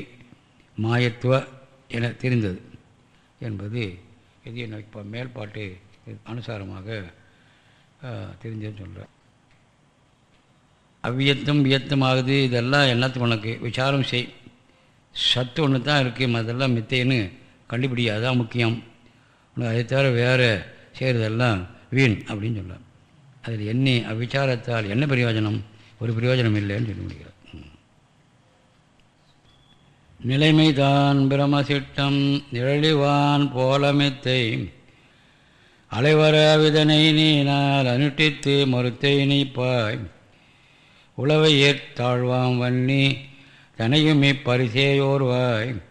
மாயத்துவ என தெரிந்தது என்பது எதியை நோக்கி மேல்பாட்டு அனுசாரமாக தெரிஞ்சதுன்னு சொல்கிறார் அவ்வியத்தம் வியத்தமாகுது இதெல்லாம் எல்லாத்துக்கும் உனக்கு? விசாரம் செய். சத்து ஒன்று தான் இருக்குது அதெல்லாம் மித்தைன்னு கண்டுபிடி அதுதான் முக்கியம். உனக்கு அதை தவிர வேறு செய்கிறதெல்லாம் வீண் அப்படின்னு சொல்லலாம் அதில் என்ன அவ்விச்சாரத்தால் என்ன பிரயோஜனம்? ஒரு பிரயோஜனம் இல்லைன்னு சொல்லி முடிகிறார் நிலைமைதான் பிரமசிட்டம் நிழலிவான் போலமித்தை. அலைவர விதனை நீனால் அனுட்டித்து மறுத்தை நீப்பாய். உளவை ஏற்றாழ்வாம் வன்னி தனையும் இப்பரிசேயோர்வாய்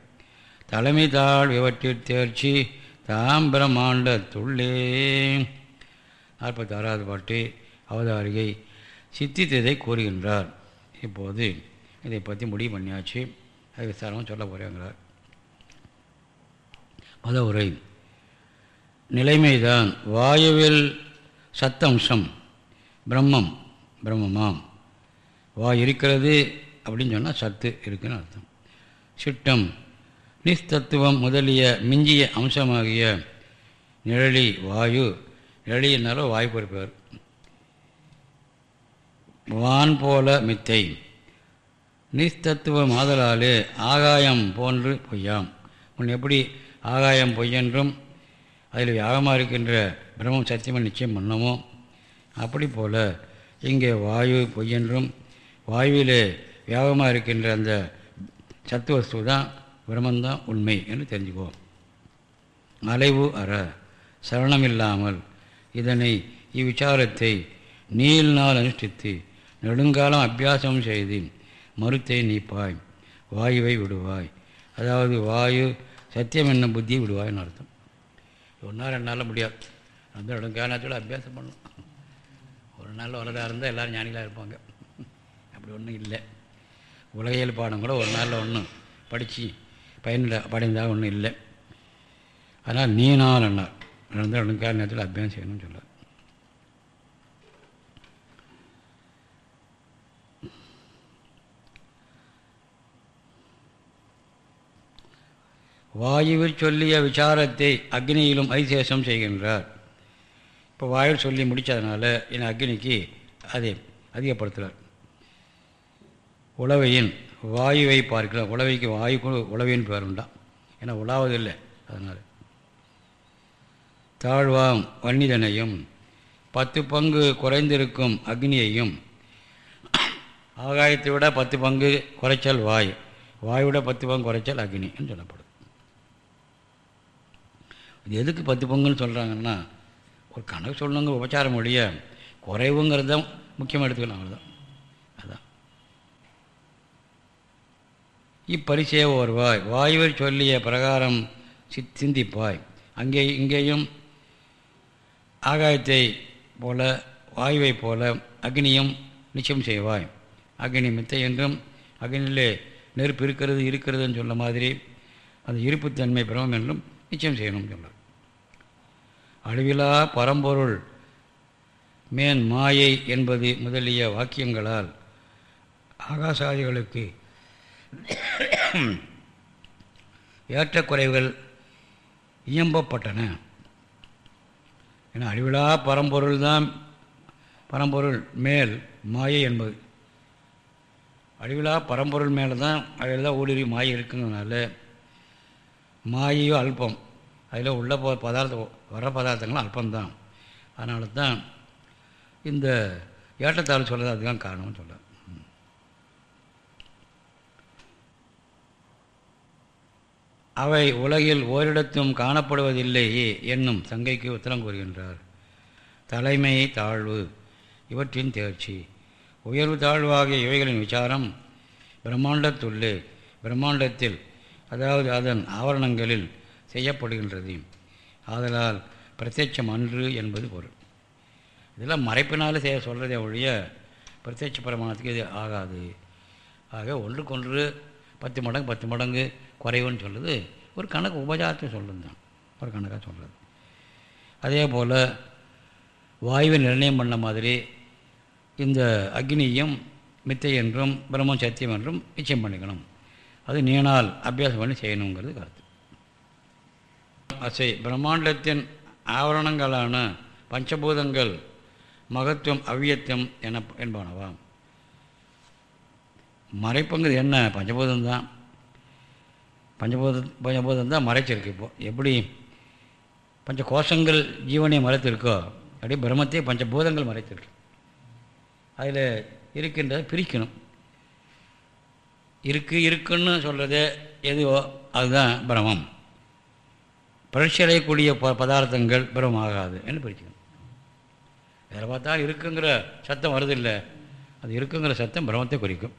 தலைமை தாழ் இவற்றிற் தேர்ச்சி தாம் பிரம்மாண்டத்துள்ளே நாற்பத்தி ஆறாவது பாட்டு அவதாரிகை. சித்தித்ததை கூறுகின்றார். இப்போது இதை பற்றி முடிவு பண்ணியாச்சு. அது விசாரமாக சொல்ல போகிறாங்கிறார் உரை நிலைமைதான். வாயுவில் சத்தம்சம். பிரம்மம். பிரம்மமாம். வா இருக்கிறது அப்படின்னு சொன்னால் சத்து இருக்குன்னு அர்த்தம். சிட்டம் நிஸ்தத்துவம் முதலிய மிஞ்சிய அம்சமாகிய நிழலி வாயு. நிழலினாலும் வாய் பொறுப்பவர் வான் போல மித்தை. நிஸ்தத்துவ மாதலாலே ஆகாயம் போன்று பொய்யாம். உன் எப்படி ஆகாயம் பொய்யென்றும் அதில் யாகமாக இருக்கின்ற பிரம்மம் சத்தியமாக நிச்சயம் பண்ணமோ? அப்படி போல் இங்கே வாயு பொய்யென்றும் வாயுவிலே வியாபமாக இருக்கின்ற அந்த சத்துவஸ்து தான் பிரம்மந்தான் உண்மை என்று தெரிஞ்சுக்குவோம். அலைவு அற சரணமில்லாமல் இதனை இவ்விசாரத்தை நீள் நாள் அனுஷ்டித்து நெடுங்காலம் அபியாசம் செய்து மறுத்தை நீப்பாய் வாயுவை விடுவாய். அதாவது வாயு சத்தியம் என்னும் புத்தியை விடுவாய்னு அர்த்தம். ஒரு நாள் ரெண்டு நாளில் முடியாது. அந்த நெடுங்காலத்தோடு அபியாசம் பண்ணும். ஒரு நாள் வரதாக இருந்தால் எல்லோரும் ஞானிகளாக இருப்பாங்க. அப்படி ஒன்றும் இல்லை. உலகியல் பாடம் கூட ஒரு நாளில் ஒன்றும் படித்து பயனில் படைந்தால் ஒன்றும் இல்லை. அதனால் நீ நாள் என்னார் நடந்த கால நேரத்தில் அபியாசம் செய்யணும்னு சொல்ல வாயுவில் சொல்லிய விசாரத்தை அக்னியிலும் ஐசேஷம் செய்கின்றார். இப்போ வாயில் சொல்லி முடித்ததுனால என் அக்னிக்கு அதை அதிகப்படுத்துகிறார் உழவையின் வாயுவை பார்க்கலாம் உழவைக்கு வாயுக்கு உழவையின் பேருண்டான் ஏன்னா உலாவதில்லை அதனால். தாழ்வாம் வன்னிதனையும் பத்து பங்கு குறைந்திருக்கும் அக்னியையும் ஆகாயத்தை விட பத்து பங்கு குறைச்சல் வாய் வாயுவிட பத்து பங்கு குறைச்சல் அக்னின்னு சொல்லப்படும். இது எதுக்கு பத்து பங்குன்னு சொல்கிறாங்கன்னா ஒரு கணக்கு சொல்லணுங்க உபச்சாரம் மொழிய குறைவுங்கிறது தான் முக்கியமாக எடுத்துக்கலாம் அவ்வளோதான் அதான் இப்பரிசே வருவாய் வாயுவில் சொல்லிய பிரகாரம் சிந்திப்பாய். அங்கே இங்கேயும் ஆகாயத்தை போல வாயுவை போல அக்னியும் நிச்சயம் செய்வாய். அக்னி மித்தை என்றும் அக்னியிலே நெருப்பு இருக்கிறது இருக்கிறதுன்னு சொல்ல மாதிரி அந்த இருப்புத்தன்மை பிரமம் என்றும் நிச்சயம் செய்யணும்னு சொல்கிறார் அழிவிலா பரம்பொருள் மேன் மாயை என்பது முதலிய வாக்கியங்களால் ஆகாசாதிகளுக்கு ஏற்றக்குறைவுகள் இயம்பப்பட்டன. ஏன்னா அழிவிழா பரம்பொருள் தான் பரம்பொருள் மேல் மாயை என்பது. அழிவிழா பரம்பொருள் மேலே தான் அதில் தான் ஊடுருவி மாயை இருக்குங்கிறதுனால மாயையோ அல்பம். அதில் உள்ள போ பதார்த்தம் வர பதார்த்தங்களும் அல்பம்தான் அதனால தான் இந்த ஏற்றத்தாழ்வு சொல்கிறது அதுதான் காரணம்னு சொல்ல அவை உலகில் ஓரிடத்தும் காணப்படுவதில்லையே என்னும் சங்கைக்கு உத்தரம் கூறுகின்றார். தலைமை தாழ்வு இவற்றின் தேர்ச்சி. உயர்வு தாழ்வாகிய இவைகளின் விசாரம் பிரம்மாண்டத்துள்ளே பிரம்மாண்டத்தில் அதாவது அதன் ஆவரணங்களில் செய்யப்படுகின்றது. ஆதலால் பிரத்யட்சம் அன்று என்பது பொருள். இதெல்லாம் மறைப்பினால் செய்ய சொல்கிறதே ஒழிய பிரத்யட்ச பிரமாணத்துக்கு இது ஆகாது. ஆக ஒன்றுக்கொன்று பத்து மடங்கு பத்து மடங்கு குறைவுன்னு சொல்லுது. ஒரு கணக்கு உபஜாரத்தை சொல்கிறது தான் ஒரு கணக்காக சொல்கிறது அதே போல் வாயுவை நிர்ணயம் பண்ண மாதிரி இந்த அக்னியும் மித்தை என்றும் பிரம்மம் சத்தியம் என்றும் நிச்சயம் பண்ணிக்கணும். அது நீனால் அபியாசம் பண்ணி செய்யணுங்கிறது கருத்து. அசை பிரம்மாண்டத்தின் ஆவரணங்களான பஞ்சபூதங்கள் மகத்துவம் அவ்வியத்துவம் என என்பனவாம். மறைப்புங்கிறது என்ன? பஞ்சபூதம் தான் பஞ்சபூத பஞ்சபூதம் தான் மறைச்சிருக்கு இப்போது எப்படி பஞ்ச கோஷங்கள் ஜீவனை மறைத்திருக்கோ அப்படியே பிரம்மத்தையே பஞ்சபூதங்கள் மறைத்திருக்கு. அதில் இருக்கின்றதை பிரிக்கணும். இருக்கு இருக்குன்னு சொல்கிறது எதுவோ அதுதான் பிரமம் பரட்சி அடையக்கூடிய ப பதார்த்தங்கள் பிரமமாகாது என்று பிரிச்சுக்கணும் வேறு பார்த்தா இருக்குங்கிற சத்தம் வருதில்லை. அது இருக்குங்கிற சத்தம் பிரமத்தை குறிக்கும்.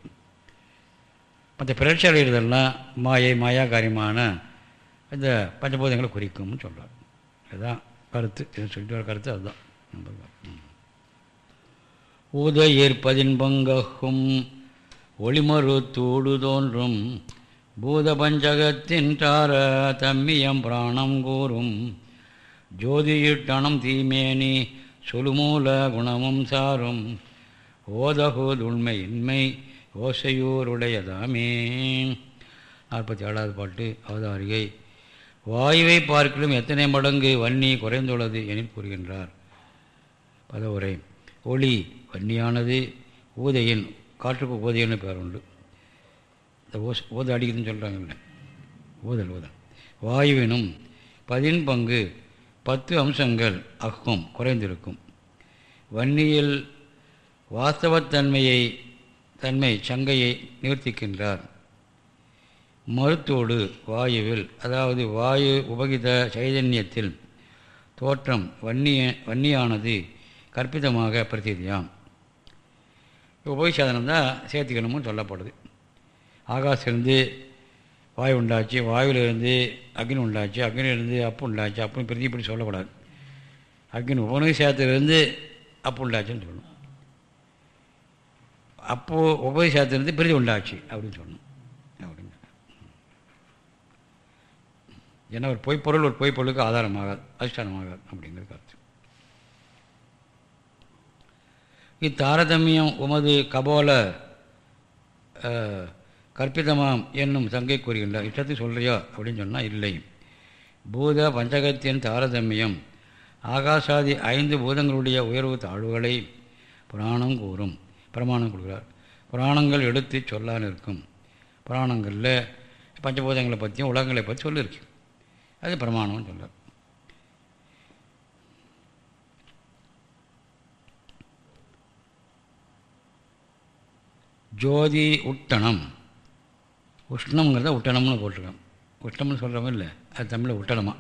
மற்ற பிறட்சி அடைகிறதெல்லாம் மாயை மாயாகாரியமான இந்த பஞ்சபூதங்களை குறிக்கும்னு சொல்கிறார் இதுதான் கருத்து. இது சொல்லிட்டு வர கருத்து அதுதான். ஊதையீர் பதின்பங்ககும் ஒளிமறு தூடு தோன்றும். பூத பஞ்சகத்தின் தார தம்மியம் பிராணம் கூறும். ஜோதியிட்டணம் தீமேனி சொலுமூல குணமும் சாரும். ஓதகுதுண்மை இன்மை ஓசையூருடையதாமே. நாற்பத்தி ஏழாவது பாட்டு அவதாரிகை. வாயுவை பார்க்கலும் எத்தனை மடங்கு வன்னி குறைந்துள்ளது என கூறுகின்றார். பதவுரை ஒளி வன்னியானது ஊதையின் காற்றுக்கு ஊதையன்னு பேர் உண்டு. இந்த ஓஸ் ஊத அடிக்குதுன்னு சொல்கிறாங்கல்ல ஊதல் ஊதல் வாயுவினும் பதின் பங்கு பத்து அம்சங்கள் அக்கும் குறைந்திருக்கும். வன்னியில் வாஸ்தவத்தன்மையை தன்மை சங்கையை நிவர்த்திக்கின்றார் மருத்தோடு வாயுவில் அதாவது வாயு உபகித சைதன்யத்தில் தோற்றம் வன்னிய வன்னியானது கற்பிதமாக பிரதீதியாம் உபயோக தான் சேர்த்துக்கணும்னு சொல்லப்படுது. ஆகாசிலிருந்து வாயு உண்டாச்சு வாயுவிலிருந்து அக்னி உண்டாச்சு அக்னியிலிருந்து அப்பு உண்டாச்சு அப்புன்னு பிரித்து இப்படி சொல்லக்கூடாது. அக்னி உபநோய் அப்பு உண்டாச்சுன்னு சொல்லணும். அப்போது உபதேசத்திலிருந்து பிரிதி உண்டாச்சு அப்படின்னு சொன்னோம். அப்படின்னு ஏன்னா ஒரு பொய்ப்பொருள் ஒரு பொய்ப்பொருளுக்கு ஆதாரமாகாது அதிஷ்டானமாகாது அப்படிங்கிற கருத்து. இத்தாரதமியம் உமது கபோல கற்பிதமாம் என்னும் சங்கை கூறுகின்றார். இஷ்டத்தை சொல்கிறியா அப்படின்னு சொன்னால் இல்லை. பூத பஞ்சகத்தின் தாரதமியம் ஆகாசாதி ஐந்து பூதங்களுடைய உயர்வு தாழ்வுகளை புராணம் கூறும். பிரமாணம் கொடுக்குறார். புராணங்கள் எடுத்து சொல்லான்னு இருக்கும் புராணங்களில் பஞ்சபூதங்களை பற்றியும் உலகங்களை பற்றி சொல்லியிருக்கு. அது பிரமாணம்னு சொல்கிறார் ஜோதி உட்டணம். உஷ்ணம்ங்கிறத உட்டணம்னு போட்டிருக்கோம் உஷ்ணம்னு சொல்கிறோம் இல்லை. அது தமிழில் உட்டணமா?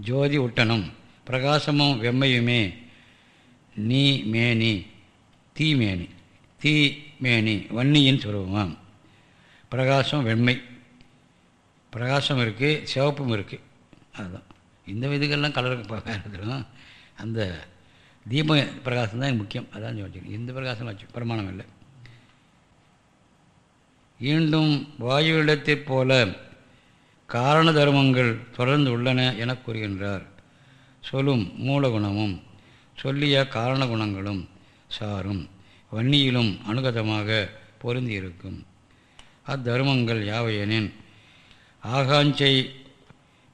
ஜோதி உட்டணம். பிரகாசமும் வெம்மையுமே. நீ மேனி தீமேனி. தீமேனி வன்னியின் சுரூபமாம். பிரகாசம் வெண்மை. பிரகாசம் இருக்குது சிவப்பும் இருக்குது அதுதான் இந்த விதிகள்லாம் கலருக்கு வேறும் அந்த தீப பிரகாசம் தான் முக்கியம். அதான் வச்சுக்கணும் இந்த பிரகாசம் வச்சு பிரமாணம் இல்லை. ஈண்டும் வாயுவிடத்தைப் போல காரண தர்மங்கள் தொடர்ந்து உள்ளன என கூறுகின்றார். சொல்லும் மூலகுணமும் சொல்லிய காரண குணங்களும் சாரும் வன்னியிலும் அனுகதமாக பொருந்தியிருக்கும். அத்தர்மங்கள் யாவையெனின்? ஆகாஞ்சை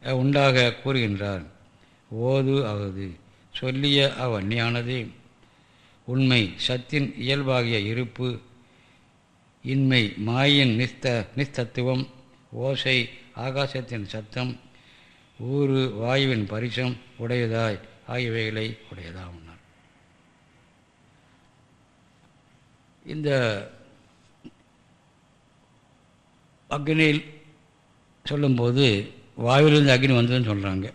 உண்டாக கூறுகின்றார். ஓது அவது சொல்லிய அவ்வன்னியானது உண்மை சத்தின் இயல்பாகிய இருப்பு இன்மை மாயின் நிஸ்த நிஸ்தத்துவம் ஓசை ஆகாசத்தின் சத்தம் ஊறு வாயுவின் பரிசம் உடையதாய் ஆகியவைகளை உடையதாகும் இந்த அக்னியில் சொல்லும்போது வாயுவிலிருந்து அக்னி வந்ததுன்னு சொல்கிறாங்க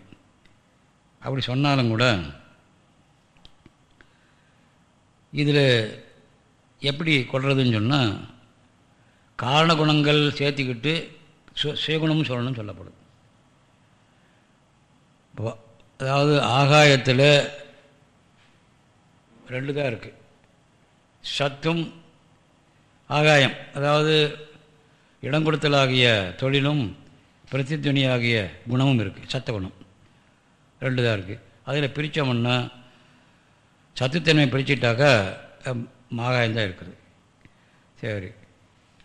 அப்படி சொன்னாலும் கூட இதில் எப்படி கொள்றதுன்னு சொன்னால் காரண குணங்கள் சேர்த்துக்கிட்டு சு சுயகுணமும் சொல்லணும்னு சொல்லப்படுது அதாவது ஆகாயத்தில் ரெண்டு தான் இருக்குது சத்தும் ஆகாயம். அதாவது இடம் கொடுத்தலாகிய தொழிலும் பிரதித்வனியாகிய குணமும் இருக்குது சத்த குணம் ரெண்டு தான் இருக்குது அதில் பிரித்தோம்னா சத்துத்தன்மை பிரிச்சுட்டாக்கா ஆகாயம் தான் இருக்குது. சரி.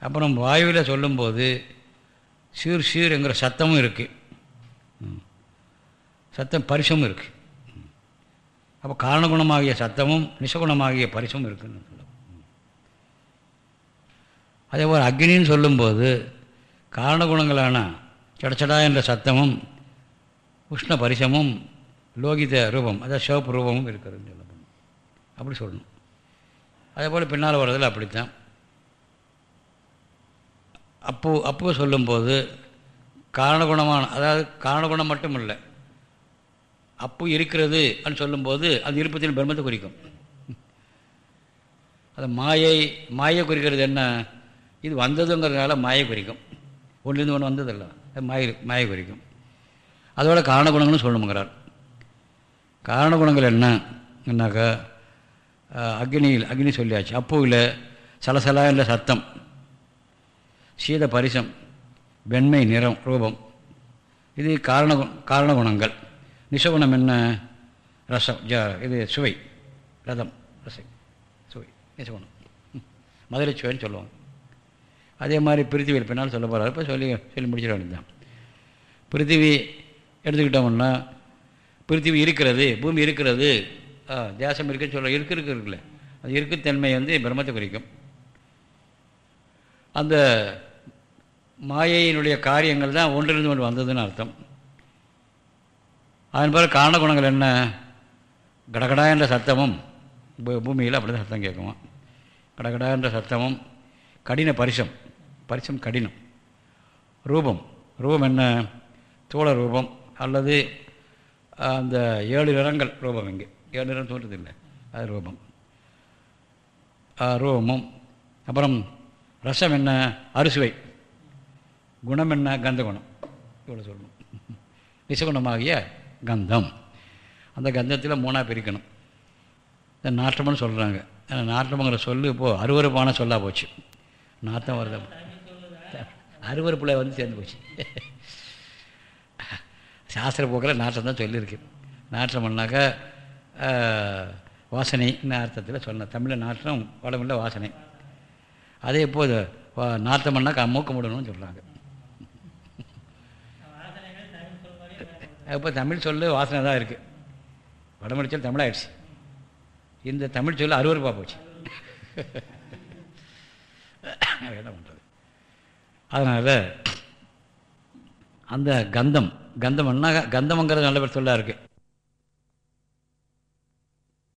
அப்புறம் வாயுவில் சொல்லும்போது சீர் சீருங்கிற சத்தமும் இருக்குது சத்தம் பரிசமும் இருக்குது அப்போ காரணகுணமாகிய சத்தமும் நிசகுணமாகிய பரிசும் இருக்குன்னு. அதே போல் அக்னின்னு சொல்லும்போது காரணகுணங்களான சடச்சடா என்ற சத்தமும் உஷ்ண பரிசமும் லோகித ரூபம் அதாவது சிவப்பு ரூபமும் இருக்கிறதுன்னு சொல்லணும் அப்படி சொல்லணும். அதே போல் பின்னால் வர்றதில் அப்படித்தான். அப்போ அப்போ சொல்லும்போது காரணகுணமான அதாவது காரணகுணம் மட்டும் இல்லை அப்பு இருக்கிறது அப்படின்னு சொல்லும்போது அது இருப்பத்தின் பிரம்மத்தை குறிக்கும். அது மாயை மாயை குறிக்கிறது என்ன? இது வந்ததுங்கிறதுனால மாயை குறிக்கும். ஒன்றுலேருந்து ஒன்று வந்ததில்ல. மாய மாய மாயை குறிக்கும். அதோட காரணகுணங்கள்னு சொல்லணுங்கிறார் காரணகுணங்கள் என்னன்னாக்கா அக்னியில் அக்னி சொல்லியாச்சு. அப்புவில் சலசலா இல்லை சத்தம். சீத பரிசம் வெண்மை நிறம் ரூபம். இது காரண காரண குணங்கள் நிசகுணம் என்ன? ரசம் ஜ இது சுவை. ரதம் ரசை. சுவை நிசகுணம். மதுரை சுவைன்னு சொல்லுவாங்க. அதே மாதிரி பிரித்திவி பின்னால் சொல்ல போகிறார் இப்போ சொல்லி சொல்லி முடிச்சிட வேண்டியதான் பிரித்திவி எடுத்துக்கிட்டோம்னா பிரித்திவி இருக்கிறது பூமி இருக்கிறது. தேசம் இருக்குன்னு சொல்ல இருக்கு இருக்கு இருக்குல்ல. அது இருக்குத்தன்மை வந்து பிரம்மத்தை குறிக்கும். அந்த மாயையினுடைய காரியங்கள் தான் ஒன்றிலிருந்து ஒன்று வந்ததுன்னு அர்த்தம். அதன் பிறகு காரண குணங்கள் என்ன? கடகடா என்ற சத்தமும் பூமியில் அப்படி தான் சத்தம் கேட்குமா? கடகடா என்ற சத்தமும் கடின பரிசம். பரிசம் கடினம். ரூபம். ரூபம் என்ன? தோழ ரூபம் அல்லது அந்த ஏழு நிறங்கள் ரூபம் இங்கே. ஏழு நிறம் தோன்றதில்லை அது ரூபம். ரூபமும். அப்புறம் ரசம் என்ன? அறுசுவை. குணம் என்ன? கந்த குணம் இவ்வளோ சொல்லணும். நிசகுணமாகிய கந்தம். அந்த கந்தத்தில் மூணாக பிரிக்கணும். இந்த நாட்டம்னு சொல்கிறாங்க நாட்டம்ங்கிற சொல்லு இப்போது அறுவறுப்பான சொல்லாக போச்சு. நாட்டம் வருது. அருவறுப்பில் வந்து சேர்ந்து போச்சு. சாஸ்திர போக்கில் நாற்றம் தான் சொல்லியிருக்கு. நாற்றம் பண்ணாக்கா வாசனைன்னு அர்த்தத்தில் சொன்னேன் தமிழில் நாற்றம் வடமில்ல வாசனை. அதே இப்போது நாற்றம் பண்ணாக்கா மூக்க முடணும்னு சொல்கிறாங்க இப்போ தமிழ் சொல்லு வாசனை தான் இருக்குது வடமொழி சொல் தமிழாயிடுச்சு. இந்த தமிழ் சொல்லு அறுவறுப்பாக போச்சு. என்ன பண்ணுறது அதனால் அந்த கந்தம் கந்தம்னா கந்தம்ங்கிறது நல்ல பேர் சொல்லாக இருக்குது